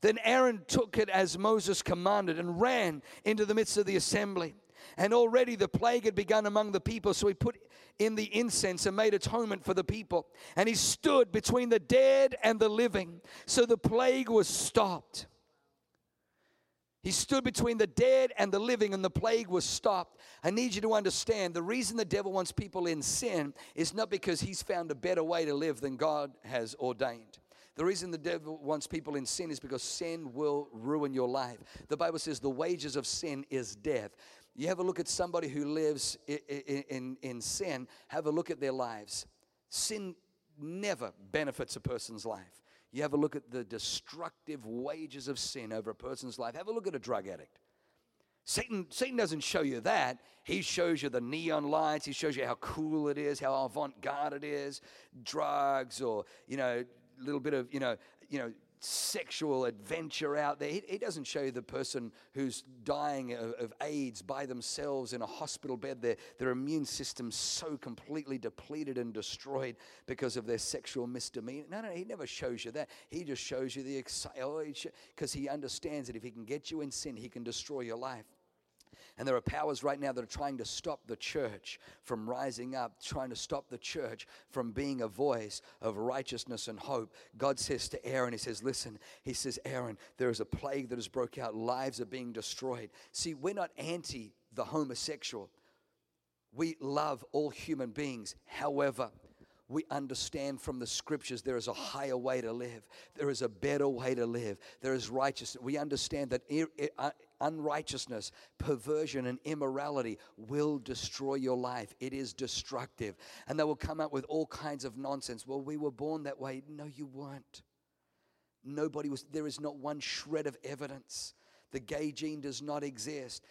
Then Aaron took it as Moses commanded and ran into the midst of the assembly. And already the plague had begun among the people, so he put in the incense and made atonement for the people. And he stood between the dead and the living, so the plague was stopped. He stood between the dead and the living, and the plague was stopped. I need you to understand the reason the devil wants people in sin is not because he's found a better way to live than God has ordained. The reason the devil wants people in sin is because sin will ruin your life. The Bible says the wages of sin is death. You have a look at somebody who lives in, in, in sin, have a look at their lives. Sin never benefits a person's life. You have a look at the destructive wages of sin over a person's life. Have a look at a drug addict. Satan, Satan doesn't show you that. He shows you the neon lights. He shows you how cool it is, how avant-garde it is. Drugs or, you know, a little bit of, you know, you know, sexual adventure out there. He, he doesn't show you the person who's dying of, of, AIDS by themselves in a hospital bed, their, their immune system so completely depleted and destroyed because of their sexual misdemeanor. No, no, he never shows you that. He just shows you the because oh, he understands that if he can get you in sin, he can destroy your life. And there are powers right now that are trying to stop the church from rising up, trying to stop the church from being a voice of righteousness and hope. God says to Aaron, He says, Listen, He says, Aaron, there is a plague that has broke out, lives are being destroyed. See, we're not anti the homosexual. We love all human beings. However, we understand from the scriptures there is a higher way to live. There is a better way to live. There is righteousness. We understand that uh, unrighteousness, perversion, and immorality will destroy your life. It is destructive. And they will come out with all kinds of nonsense. Well, we were born that way. No, you weren't. Nobody was, there is not one shred of evidence. The gay gene does not exist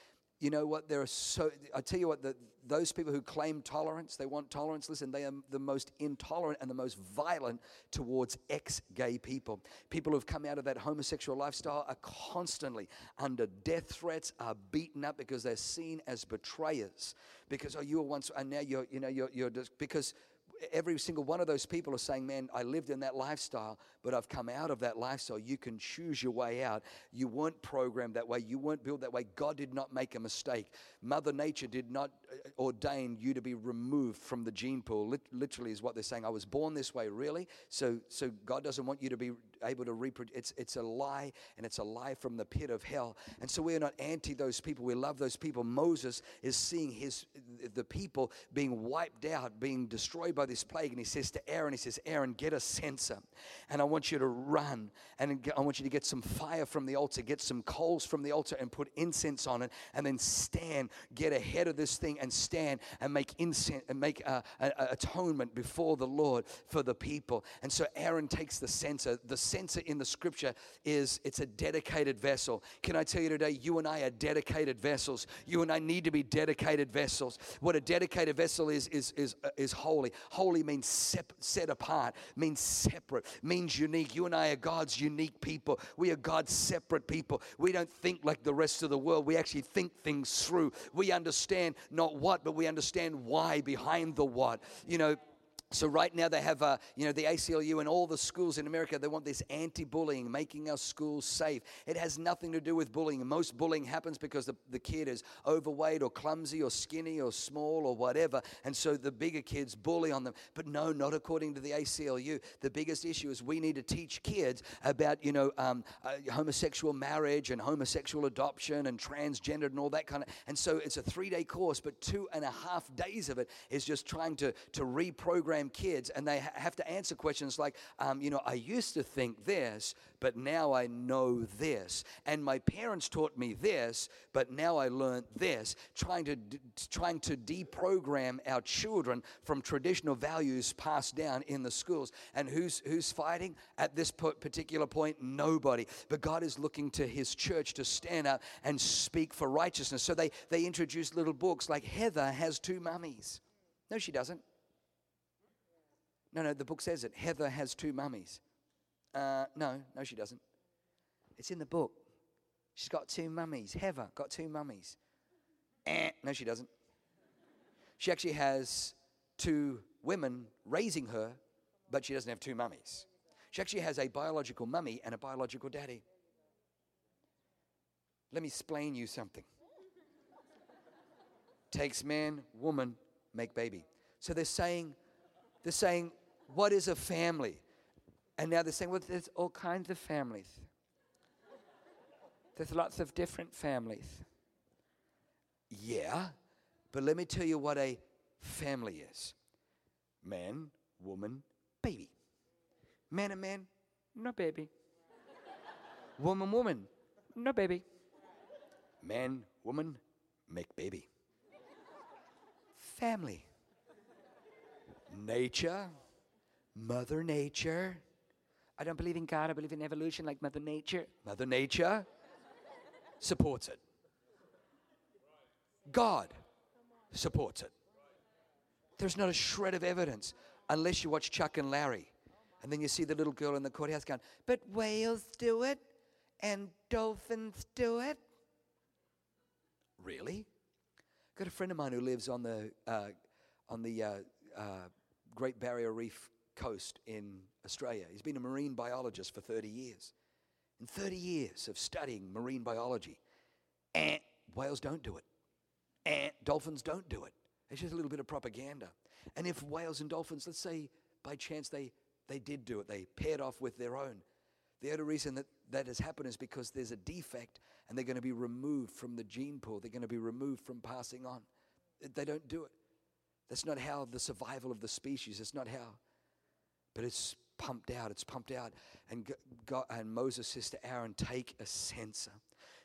you know what? There are so, I tell you what, the, those people who claim tolerance, they want tolerance, listen, they are the most intolerant and the most violent towards ex gay people. People who've come out of that homosexual lifestyle are constantly under death threats, are beaten up because they're seen as betrayers. Because, oh, you were once, and now you're, you know, you're, you're just, because every single one of those people are saying, Man, I lived in that lifestyle, but I've come out of that lifestyle. You can choose your way out. You weren't programmed that way. You weren't built that way. God did not make a mistake. Mother Nature did not uh, ordain you to be removed from the gene pool. Literally, is what they're saying. I was born this way, really? So, so God doesn't want you to be able to reproduce. It's, it's a lie, and it's a lie from the pit of hell. And so we're not anti those people. We love those people. Moses is seeing his the people being wiped out, being destroyed by this plague. And he says to Aaron, he says, Aaron, get a censer. And I want you to run. And I want you to get some fire from the altar, get some coals from the altar and put incense on it. And then stand, get ahead of this thing and stand and make incense and make a, a, a atonement before the Lord for the people. And so Aaron takes the censer. The censer in the scripture is it's a dedicated vessel. Can I tell you today, you and I are dedicated vessels. You and I need to be dedicated vessels. What a dedicated vessel is, is, is, uh, is holy. Holy means sep- set apart, means separate, means unique. You and I are God's unique people. We are God's separate people. We don't think like the rest of the world. We actually think things through. We understand not what, but we understand why behind the what. You know, so right now they have, uh, you know, the ACLU and all the schools in America. They want this anti-bullying, making our schools safe. It has nothing to do with bullying. Most bullying happens because the, the kid is overweight or clumsy or skinny or small or whatever, and so the bigger kids bully on them. But no, not according to the ACLU. The biggest issue is we need to teach kids about, you know, um, uh, homosexual marriage and homosexual adoption and transgender and all that kind of. And so it's a three-day course, but two and a half days of it is just trying to to reprogram kids and they have to answer questions like, um, you know, I used to think this, but now I know this. And my parents taught me this, but now I learned this. Trying to, trying to deprogram our children from traditional values passed down in the schools. And who's, who's fighting at this particular point? Nobody. But God is looking to his church to stand up and speak for righteousness. So they, they introduce little books like Heather has two mummies. No, she doesn't. No, no, the book says it. Heather has two mummies. Uh, no, no, she doesn't. It's in the book. She's got two mummies. Heather got two mummies. Eh, no, she doesn't. She actually has two women raising her, but she doesn't have two mummies. She actually has a biological mummy and a biological daddy. Let me explain you something. Takes man, woman, make baby. So they're saying, they're saying, what is a family? And now they're saying, well, there's all kinds of families. There's lots of different families. Yeah, but let me tell you what a family is man, woman, baby. Man and man, no baby. woman, woman, no baby. Man, woman, make baby. Family. Nature, Mother Nature. I don't believe in God, I believe in evolution like Mother Nature. Mother Nature supports it. God supports it. There's not a shred of evidence unless you watch Chuck and Larry. And then you see the little girl in the courthouse going, But whales do it, and dolphins do it. Really? Got a friend of mine who lives on the, uh, on the uh, uh, Great Barrier Reef coast in Australia. He's been a marine biologist for 30 years. In 30 years of studying marine biology, and whales don't do it. And dolphins don't do it. It's just a little bit of propaganda. And if whales and dolphins, let's say by chance they, they did do it, they paired off with their own, the only reason that that has happened is because there's a defect and they're going to be removed from the gene pool. They're going to be removed from passing on. They don't do it. That's not how the survival of the species, it's not how. But it's pumped out, it's pumped out. And, God, and Moses says to Aaron, Take a censer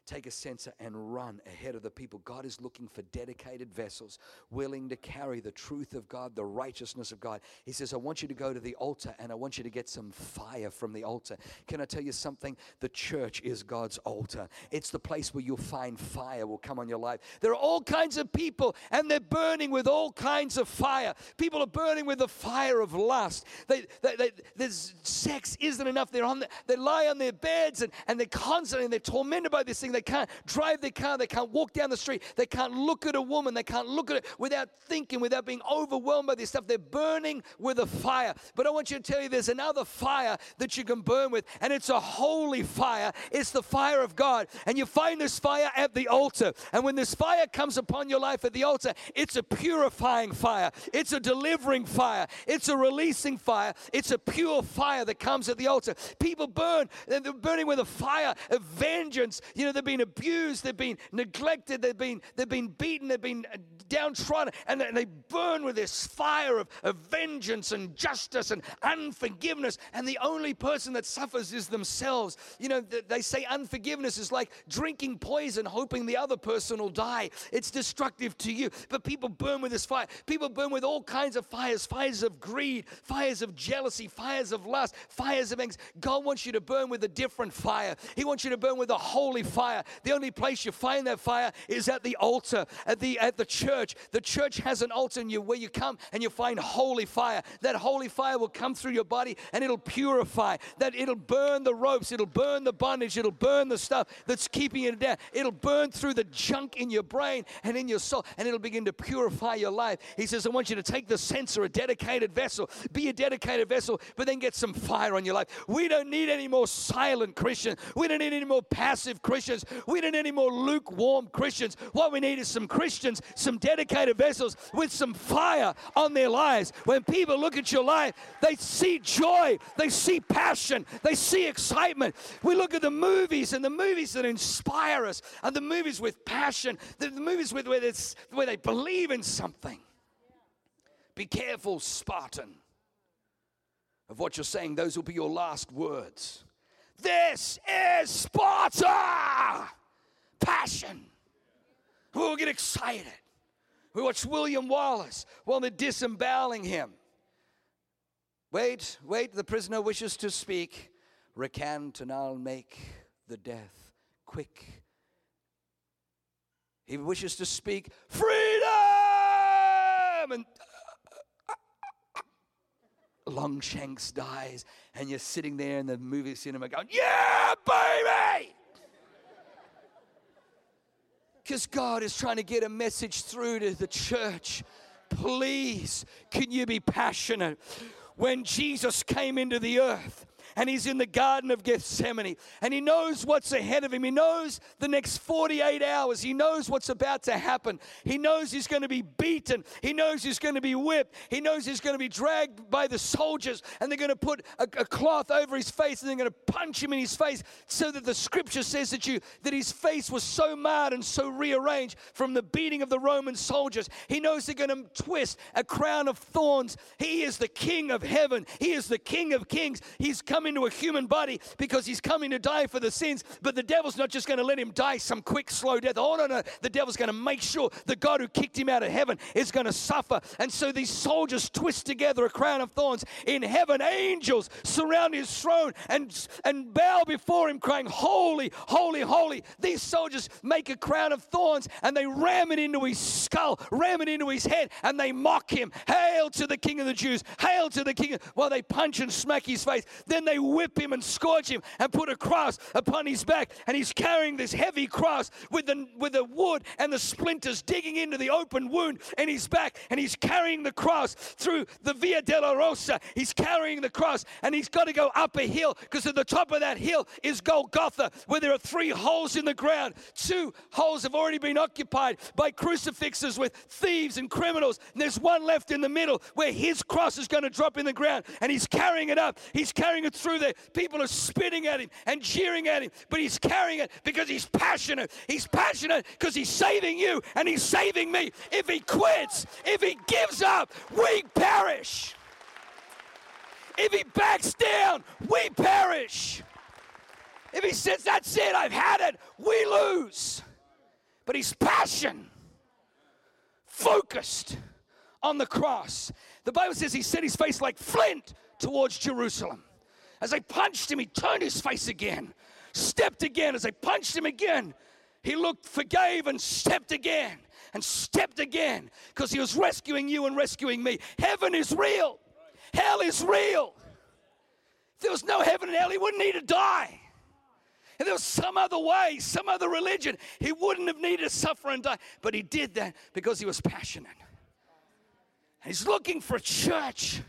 take a censer and run ahead of the people. God is looking for dedicated vessels willing to carry the truth of God, the righteousness of God. He says, I want you to go to the altar and I want you to get some fire from the altar. Can I tell you something? The church is God's altar. It's the place where you'll find fire will come on your life. There are all kinds of people and they're burning with all kinds of fire. People are burning with the fire of lust. They, they, they, there's sex isn't enough. They're on the, they lie on their beds and, and they're constantly and they're tormented by this thing they can't drive their car. They can't walk down the street. They can't look at a woman. They can't look at it without thinking, without being overwhelmed by this stuff. They're burning with a fire. But I want you to tell you there's another fire that you can burn with, and it's a holy fire. It's the fire of God. And you find this fire at the altar. And when this fire comes upon your life at the altar, it's a purifying fire, it's a delivering fire, it's a releasing fire, it's a pure fire that comes at the altar. People burn, they're burning with a fire of vengeance. You know, they're been abused, they've been neglected, they've been, they've been beaten, they've been uh, downtrodden, and they burn with this fire of, of vengeance and justice and unforgiveness. And the only person that suffers is themselves. You know, they say unforgiveness is like drinking poison, hoping the other person will die. It's destructive to you. But people burn with this fire. People burn with all kinds of fires fires of greed, fires of jealousy, fires of lust, fires of anxiety. God wants you to burn with a different fire. He wants you to burn with a holy fire fire. The only place you find that fire is at the altar, at the at the church. The church has an altar you where you come and you find holy fire. That holy fire will come through your body and it'll purify. That it'll burn the ropes, it'll burn the bondage, it'll burn the stuff that's keeping it down. It'll burn through the junk in your brain and in your soul, and it'll begin to purify your life. He says, I want you to take the censer, a dedicated vessel, be a dedicated vessel, but then get some fire on your life. We don't need any more silent Christians. We don't need any more passive Christians. We don't need any more lukewarm Christians. What we need is some Christians, some dedicated vessels with some fire on their lives. When people look at your life, they see joy, they see passion, they see excitement. We look at the movies and the movies that inspire us, and the movies with passion, the, the movies with, where, where they believe in something. Be careful, Spartan, of what you're saying. Those will be your last words. This is Sparta! Ah! Passion. We'll get excited. We watch William Wallace while they're disemboweling him. Wait, wait, the prisoner wishes to speak. Recant and I'll make the death quick. He wishes to speak freedom! And Longshanks dies, and you're sitting there in the movie cinema going, Yeah, baby! Because God is trying to get a message through to the church. Please, can you be passionate? When Jesus came into the earth, and he's in the Garden of Gethsemane. And he knows what's ahead of him. He knows the next 48 hours. He knows what's about to happen. He knows he's going to be beaten. He knows he's going to be whipped. He knows he's going to be dragged by the soldiers, and they're going to put a, a cloth over his face, and they're going to punch him in his face, so that the scripture says that you that his face was so marred and so rearranged from the beating of the Roman soldiers. He knows they're going to twist a crown of thorns. He is the King of heaven. He is the King of kings. He's come into a human body because he's coming to die for the sins. But the devil's not just going to let him die some quick, slow death. Oh, no, no. The devil's going to make sure the God who kicked him out of heaven is going to suffer. And so these soldiers twist together a crown of thorns. In heaven, angels surround his throne and, and bow before him, crying, Holy, holy, holy. These soldiers make a crown of thorns and they ram it into his skull, ram it into his head, and they mock him. Hail to the King of the Jews! Hail to the King! While they punch and smack his face, then they whip him and scourge him and put a cross upon his back, and he's carrying this heavy cross with the with the wood and the splinters digging into the open wound in his back, and he's carrying the cross through the Via Dolorosa. He's carrying the cross, and he's got to go up a hill because at the top of that hill is Golgotha, where there are three holes in the ground. Two holes have already been occupied by crucifixes with thieves and criminals. And there's one left in the middle where his cross is going to drop in the ground, and he's carrying it up. He's carrying it through there. People are spitting at him and jeering at him, but he's carrying it because he's passionate. He's passionate because he's saving you and he's saving me. If he quits, if he gives up, we perish. If he backs down, we perish. If he says, That's it, I've had it, we lose. But he's passion, focused on the cross. The Bible says he set his face like flint towards Jerusalem. As I punched him, he turned his face again, stepped again. As I punched him again, he looked, forgave, and stepped again, and stepped again, because he was rescuing you and rescuing me. Heaven is real, hell is real. If there was no heaven and hell, he wouldn't need to die. If there was some other way, some other religion, he wouldn't have needed to suffer and die. But he did that because he was passionate. And he's looking for a church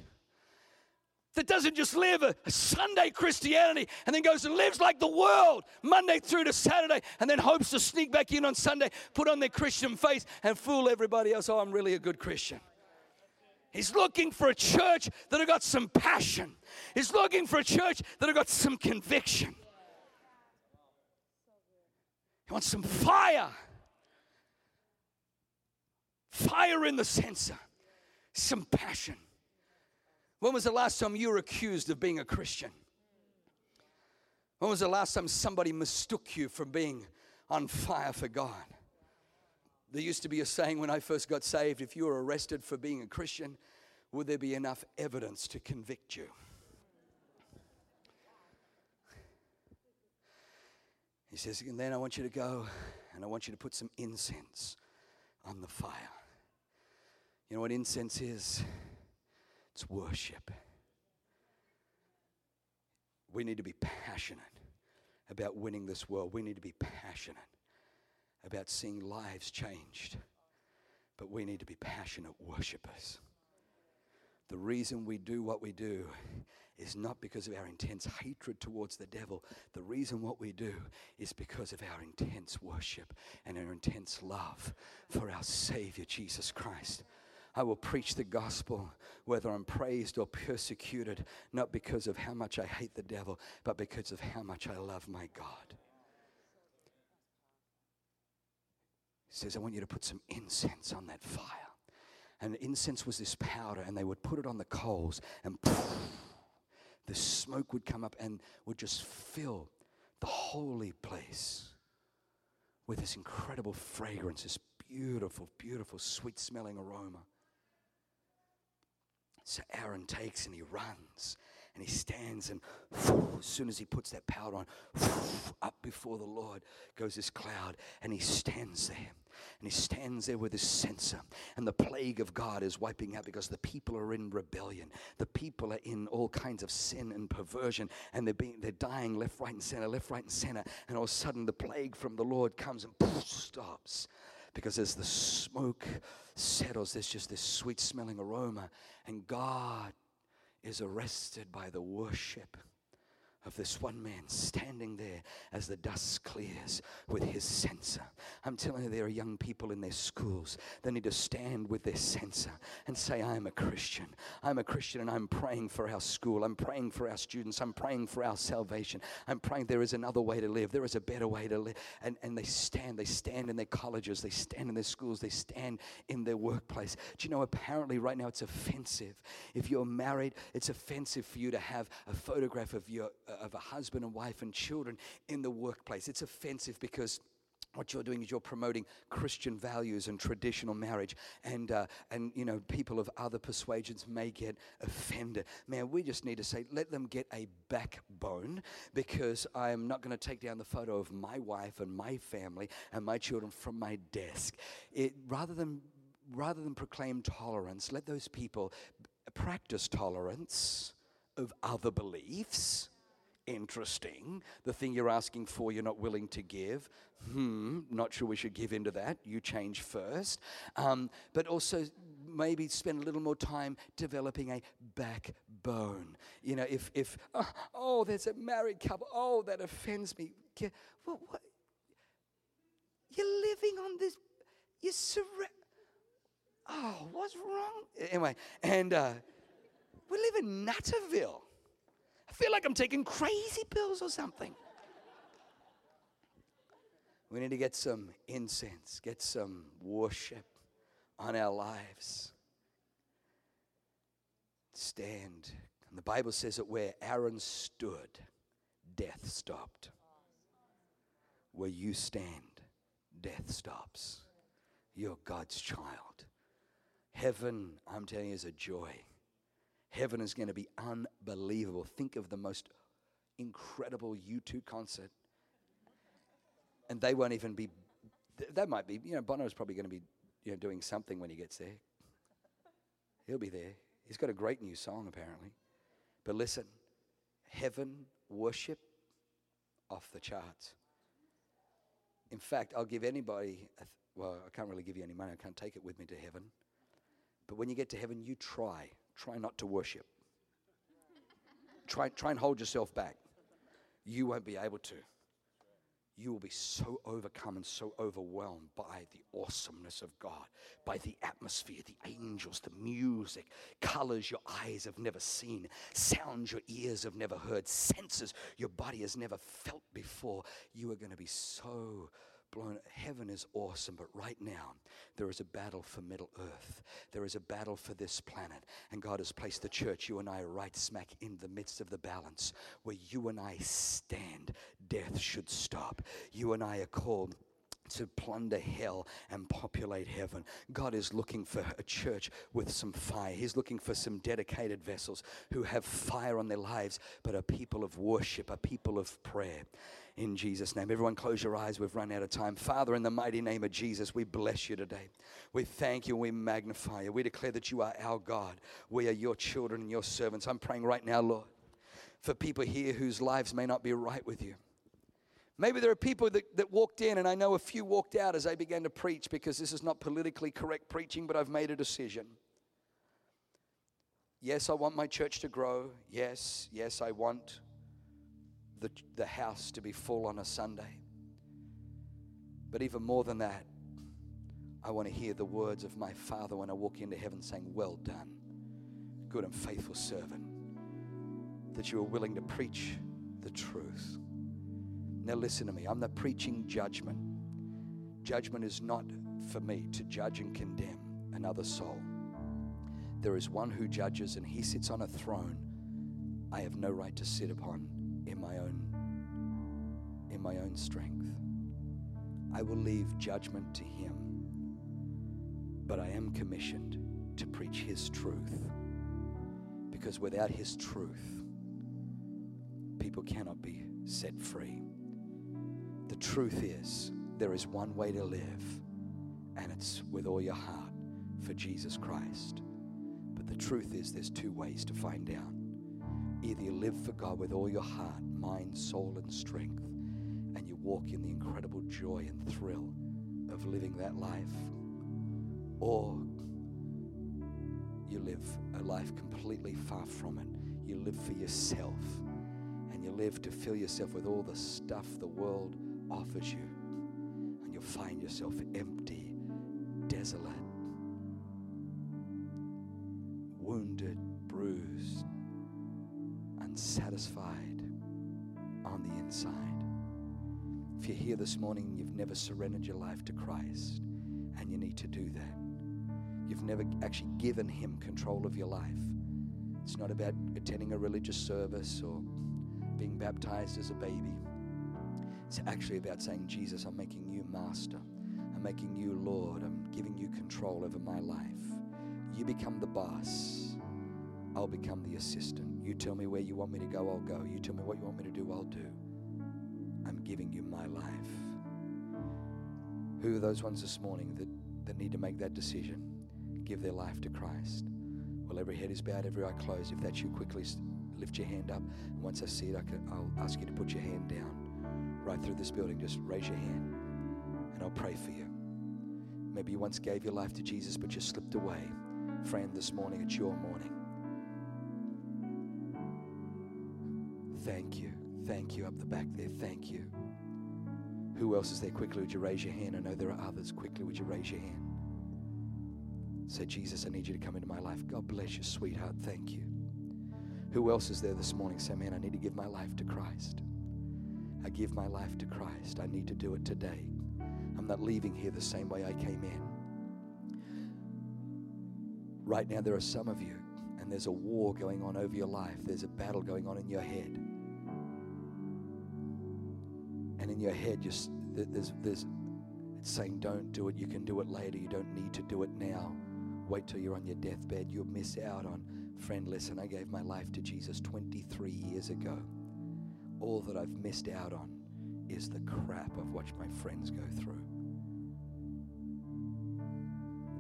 that doesn't just live a, a, Sunday Christianity and then goes and lives like the world Monday through to Saturday and then hopes to sneak back in on Sunday, put on their Christian face, and fool everybody else. Oh, I'm really a good Christian. He's looking for a church that have got some passion. He's looking for a church that have got some conviction. He wants some fire. Fire in the censer. Some passion. When was the last time you were accused of being a Christian? When was the last time somebody mistook you for being on fire for God? There used to be a saying when I first got saved if you were arrested for being a Christian, would there be enough evidence to convict you? He says, and then I want you to go and I want you to put some incense on the fire. You know what incense is? It's worship. We need to be passionate about winning this world. We need to be passionate about seeing lives changed. But we need to be passionate worshipers. The reason we do what we do is not because of our intense hatred towards the devil. The reason what we do is because of our intense worship and our intense love for our Savior, Jesus Christ. I will preach the gospel whether I'm praised or persecuted, not because of how much I hate the devil, but because of how much I love my God. He says, I want you to put some incense on that fire. And incense was this powder, and they would put it on the coals, and poof, the smoke would come up and would just fill the holy place with this incredible fragrance, this beautiful, beautiful, sweet smelling aroma. So Aaron takes and he runs and he stands and as soon as he puts that powder on, up before the Lord goes this cloud and he stands there. And he stands there with his censer, and the plague of God is wiping out because the people are in rebellion. The people are in all kinds of sin and perversion, and they're being they're dying left, right, and center, left, right, and center. And all of a sudden, the plague from the Lord comes and stops because as the smoke settles, there's just this sweet smelling aroma, and God is arrested by the worship of this one man standing there as the dust clears with his censer. I'm telling you, there are young people in their schools that need to stand with their censer and say, I'm a Christian. I'm a Christian and I'm praying for our school. I'm praying for our students. I'm praying for our salvation. I'm praying there is another way to live. There is a better way to live. And, and they stand. They stand in their colleges. They stand in their schools. They stand in their workplace. Do you know, apparently, right now, it's offensive. If you're married, it's offensive for you to have a photograph of your uh, of a husband and wife and children in the workplace. It's offensive because what you're doing is you're promoting Christian values and traditional marriage, and uh, and you know people of other persuasions may get offended. Man, we just need to say, let them get a backbone, because I am not going to take down the photo of my wife and my family and my children from my desk. It rather than rather than proclaim tolerance, let those people practice tolerance of other beliefs interesting. The thing you're asking for, you're not willing to give. Hmm, not sure we should give into that. You change first. Um, but also, maybe spend a little more time developing a backbone. You know, if, if oh, oh there's a married couple, oh, that offends me. Well, what? You're living on this, you're surra- Oh, what's wrong? Anyway, and uh, we live in Natterville feel like I'm taking crazy pills or something. We need to get some incense, get some worship on our lives. Stand. And the Bible says that where Aaron stood, death stopped. Where you stand, death stops. You're God's child. Heaven, I'm telling you, is a joy. Heaven is going to be unbelievable. Think of the most incredible U2 concert. And they won't even be, that might be, you know, Bono's probably going to be you know, doing something when he gets there. He'll be there. He's got a great new song, apparently. But listen, heaven worship off the charts. In fact, I'll give anybody, th- well, I can't really give you any money. I can't take it with me to heaven. But when you get to heaven, you try try not to worship. Try, try and hold yourself back. You won't be able to. You will be so overcome and so overwhelmed by the awesomeness of God, by the atmosphere, the angels, the music, colors your eyes have never seen, sounds your ears have never heard, senses your body has never felt before. You are going to be so blown. Heaven is awesome, but right now there is a battle for Middle Earth. There is a battle for this planet, and God has placed the church, you and I, right smack in the midst of the balance where you and I stand. Death should stop. You and I are called to plunder hell and populate heaven. God is looking for a church with some fire. He's looking for some dedicated vessels who have fire on their lives, but are people of worship, a people of prayer in Jesus' name. Everyone, close your eyes. We've run out of time. Father, in the mighty name of Jesus, we bless you today. We thank you. We magnify you. We declare that you are our God. We are your children and your servants. I'm praying right now, Lord, for people here whose lives may not be right with you. Maybe there are people that, that walked in, and I know a few walked out as I began to preach because this is not politically correct preaching, but I've made a decision. Yes, I want my church to grow. Yes, yes, I want the, the house to be full on a Sunday. But even more than that, I want to hear the words of my Father when I walk into heaven saying, Well done, good and faithful servant, that you are willing to preach the truth. Now, listen to me. I'm not preaching judgment. Judgment is not for me to judge and condemn another soul. There is one who judges, and he sits on a throne I have no right to sit upon in my own in my own strength. I will leave judgment to him. But I am commissioned to preach his truth. Because without his truth, people cannot be set free. The truth is, there is one way to live, and it's with all your heart for Jesus Christ. But the truth is, there's two ways to find out. Either you live for God with all your heart, mind, soul, and strength, and you walk in the incredible joy and thrill of living that life, or you live a life completely far from it. You live for yourself and you live to fill yourself with all the stuff the world offers you. And you'll find yourself empty, desolate, wounded, bruised, unsatisfied on the inside. If you're here this morning and you've never surrendered your life to Christ, and you need to do that, you've never actually given Him control of your life. It's not about attending a religious service or being baptized as a baby. It's actually about saying, Jesus, I'm making you master. I'm making you Lord. I'm giving you control over my life. You become the boss. I'll become the assistant. You tell me where you want me to go, I'll go. You tell me what you want me to do, I'll do. I'm giving you my life. Who are those ones this morning that, that need to make that decision? Give their life to Christ. Well, every head is bowed, every eye closed. If that's you, quickly lift your hand up. And once I see it, I can, I'll ask you to put your hand down right through this building. Just raise your hand and I'll pray for you. Maybe you once gave your life to Jesus, but you slipped away. Friend, this morning, it's your morning. Thank you. Thank you up the back there. Thank you. Who else is there? Quickly, would you raise your hand? I know there are others. Quickly, would you raise your hand? Say, Jesus, I need you to come into my life. God bless you, sweetheart. Thank you. Who else is there this morning? Say, man, I need to give my life to Christ. I give my life to Christ. I need to do it today. I'm not leaving here the same way I came in. Right now, there are some of you, and there's a war going on over your life. There's a battle going on in your head. In your head, just there's, there's, it's saying, don't do it. You can do it later. You don't need to do it now. Wait till you're on your deathbed. You'll miss out on Friend, listen, I gave my life to Jesus 23 years ago. All that I've missed out on is the crap I've watched my friends go through.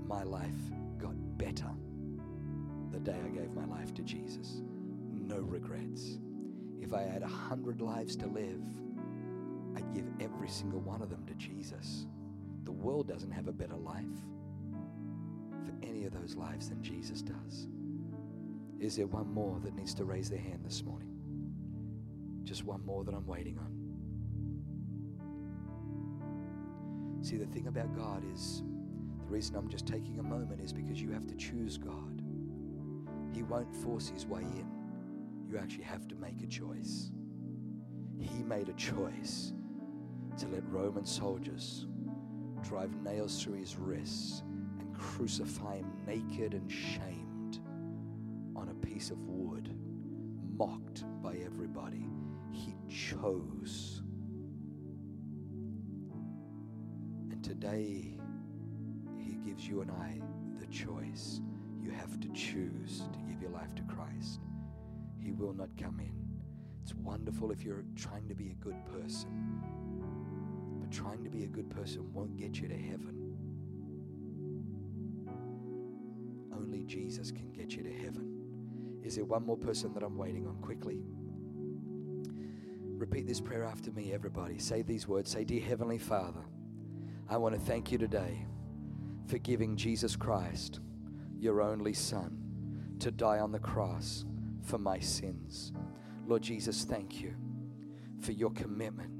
My life got better the day I gave my life to Jesus. No regrets. If I had a hundred lives to live, I'd give every single one of them to Jesus. The world doesn't have a better life for any of those lives than Jesus does. Is there one more that needs to raise their hand this morning? Just one more that I'm waiting on. See, the thing about God is the reason I'm just taking a moment is because you have to choose God. He won't force his way in. You actually have to make a choice. He made a choice to let Roman soldiers drive nails through his wrists and crucify him naked and shamed on a piece of wood, mocked by everybody. He chose. And today, He gives you and I the choice. You have to choose to give your life to Christ. He will not come in. It's wonderful if you're trying to be a good person, but trying to be a good person won't get you to heaven. Only Jesus can get you to heaven. Is there one more person that I'm waiting on? Quickly. Repeat this prayer after me, everybody. Say these words. Say, Dear Heavenly Father, I want to thank you today for giving Jesus Christ, your only Son, to die on the cross for my sins. Lord Jesus, thank you for your commitment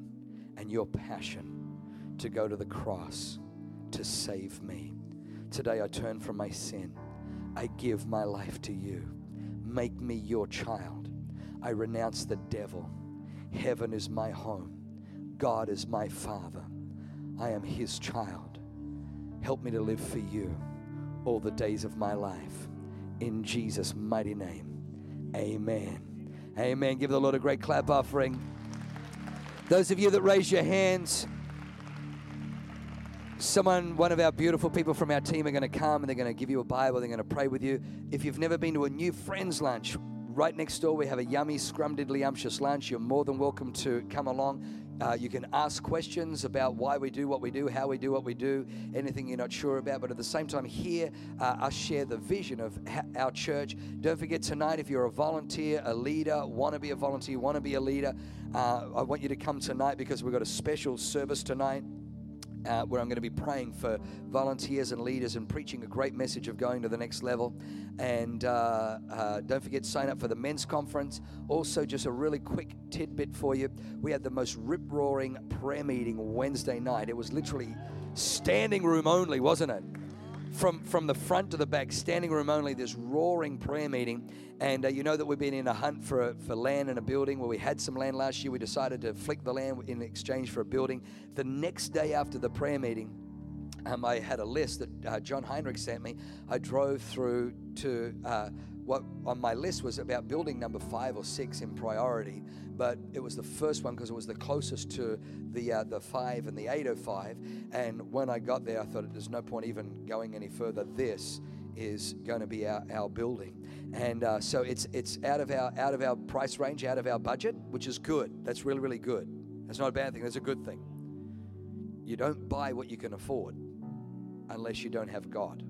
and your passion to go to the cross to save me. Today I turn from my sin. I give my life to you. Make me your child. I renounce the devil. Heaven is my home. God is my Father. I am His child. Help me to live for you all the days of my life. In Jesus' mighty name, amen. Amen. Give the Lord a great clap offering. Those of you that raise your hands, someone, one of our beautiful people from our team are going to come and they're going to give you a Bible. They're going to pray with you. If you've never been to a new friends lunch, right next door we have a yummy, scrumdiddly lunch. You're more than welcome to come along. Uh, you can ask questions about why we do what we do, how we do what we do, anything you're not sure about. But at the same time, hear uh, us share the vision of our church. Don't forget tonight, if you're a volunteer, a leader, want to be a volunteer, want to be a leader, uh, I want you to come tonight because we've got a special service tonight uh, where I'm going to be praying for volunteers and leaders and preaching a great message of going to the next level. And uh, uh, don't forget, sign up for the men's conference. Also, just a really quick tidbit for you. We had the most rip roaring prayer meeting Wednesday night. It was literally standing room only, wasn't it? From, from the front to the back, standing room only, this roaring prayer meeting. And uh, you know that we've been in a hunt for, for land and a building where we had some land last year. We decided to flick the land in exchange for a building. The next day after the prayer meeting, um, I had a list that uh, John Heinrich sent me. I drove through to uh, what on my list was about building number five or six in priority, but it was the first one because it was the closest to the uh, the five and the 805. And when I got there, I thought there's no point even going any further. This is going to be our, our building, and uh, so it's it's out of our out of our price range, out of our budget, which is good. That's really really good. That's not a bad thing. That's a good thing. You don't buy what you can afford unless you don't have God,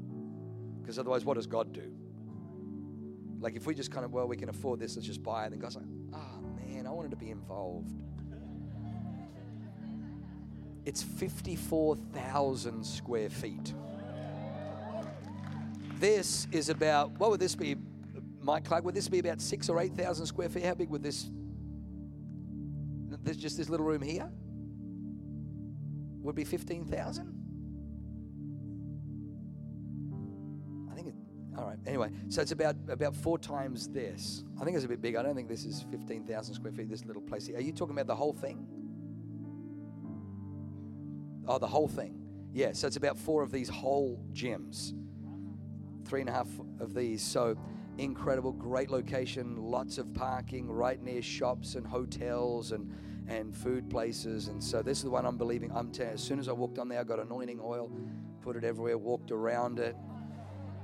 because otherwise, what does God do? Like if we just kind of, well, we can afford this, let's just buy it. Then God's like, oh man, I wanted to be involved. It's 54,000 square feet. This is about, what would this be, Mike Clark? Would this be about six or 8,000 square feet? How big would this, there's just this little room here? Would be 15,000? Anyway, so it's about about four times this. I think it's a bit big. I don't think this is fifteen thousand square feet. This little place. Here. Are you talking about the whole thing? Oh, the whole thing. Yeah. So it's about four of these whole gyms. Three and a half of these. So incredible, great location, lots of parking right near shops and hotels and and food places. And so this is the one I'm believing. I'm t- as soon as I walked on there, I got anointing oil, put it everywhere, walked around it.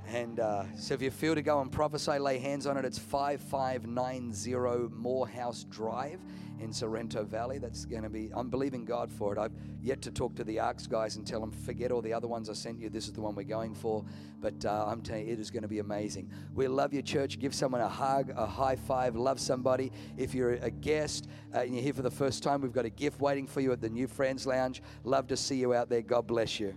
And uh, so if you feel to go and prophesy, lay hands on it. It's 5590 Morehouse Drive in Sorrento Valley. That's going to be, I'm believing God for it. I've yet to talk to the ARCS guys and tell them, forget all the other ones I sent you. This is the one we're going for. But uh, I'm telling you, it is going to be amazing. We love your church. Give someone a hug, a high five. Love somebody. If you're a guest uh, and you're here for the first time, we've got a gift waiting for you at the New Friends Lounge. Love to see you out there. God bless you.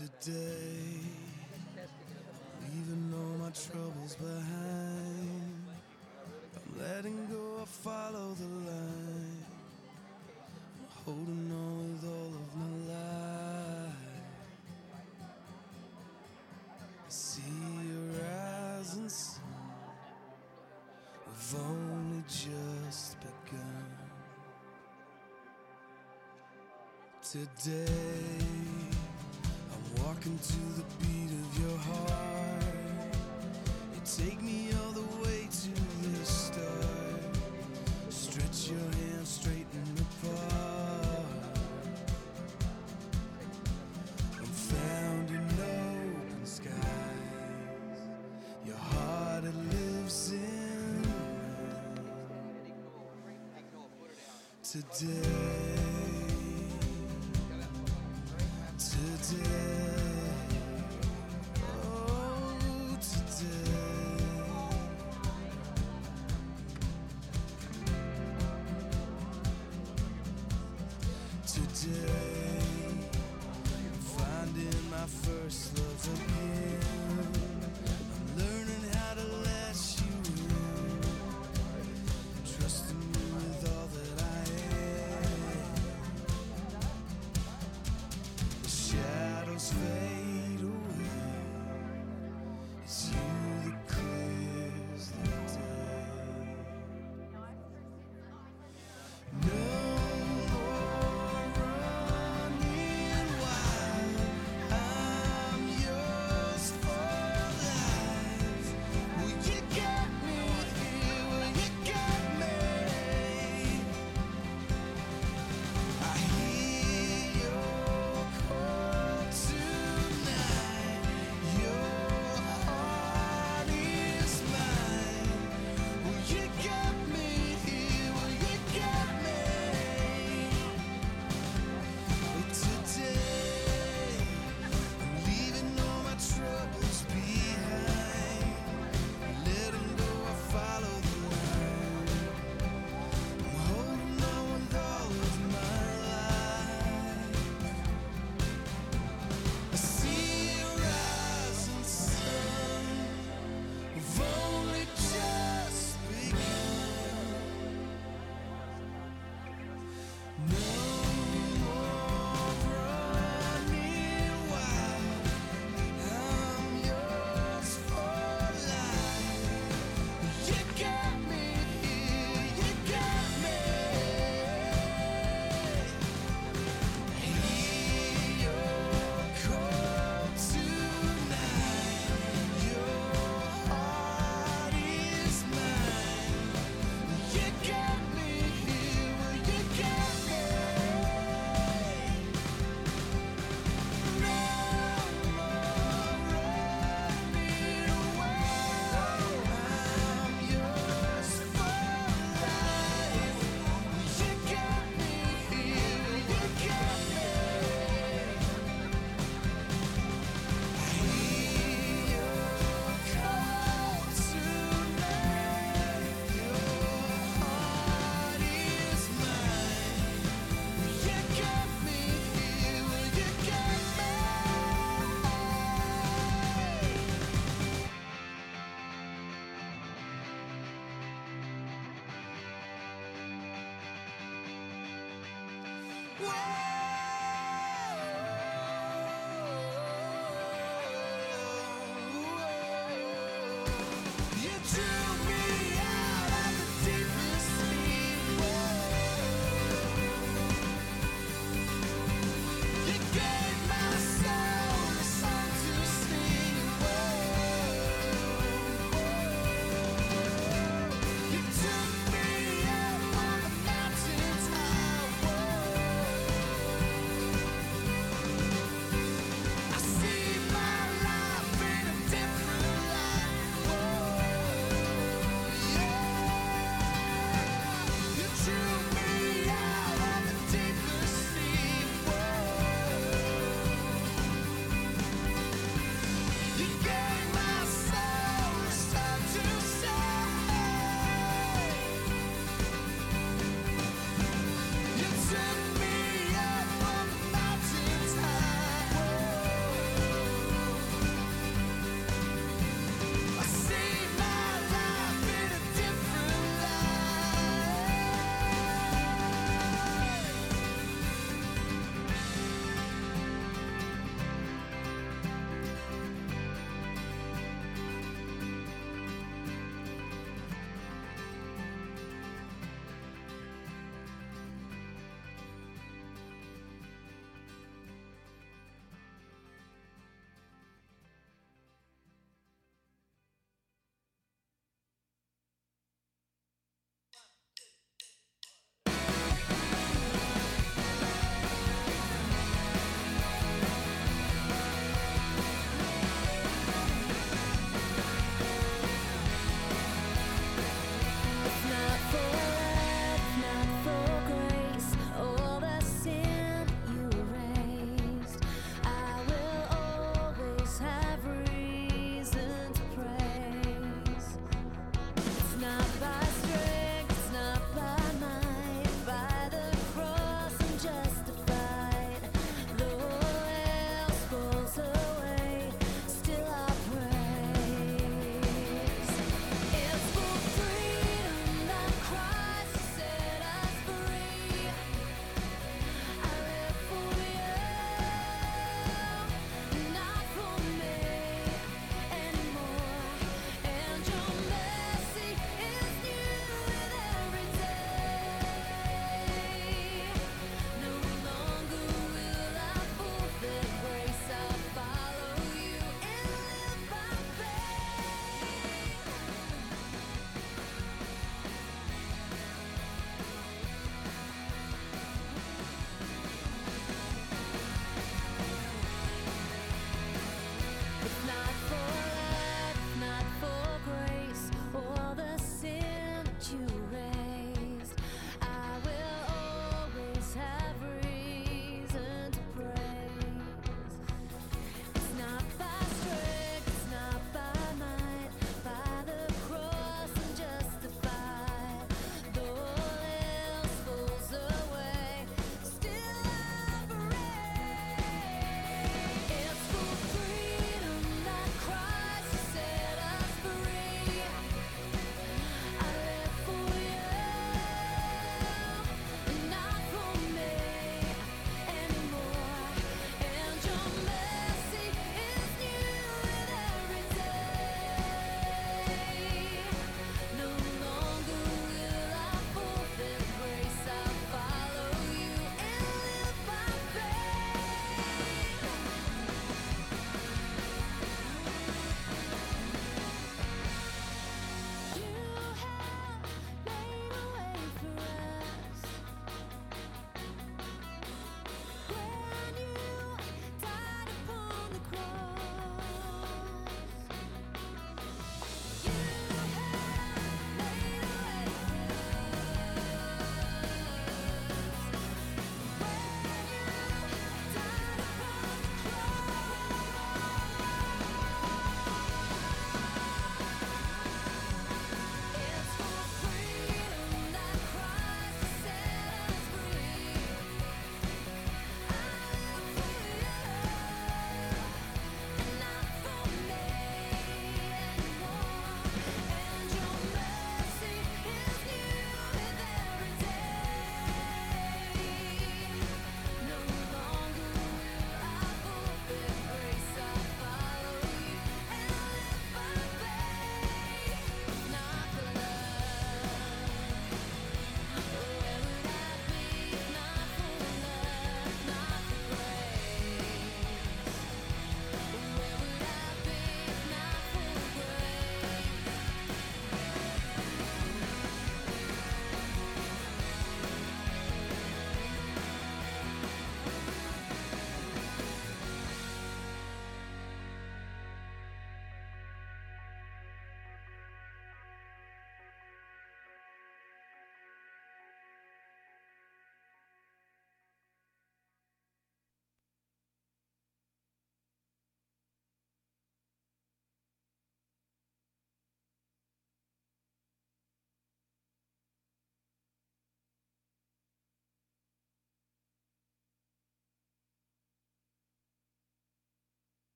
today. Even though my troubles behind, I'm letting go. I follow the line. I'm holding on with all of my life. I see your rising sun. We've only just begun today rocking to the beat of your heart. You take me all the way to the start. Stretch your hands, straighten apart. I'm found in open skies. Your heart it lives in. Today do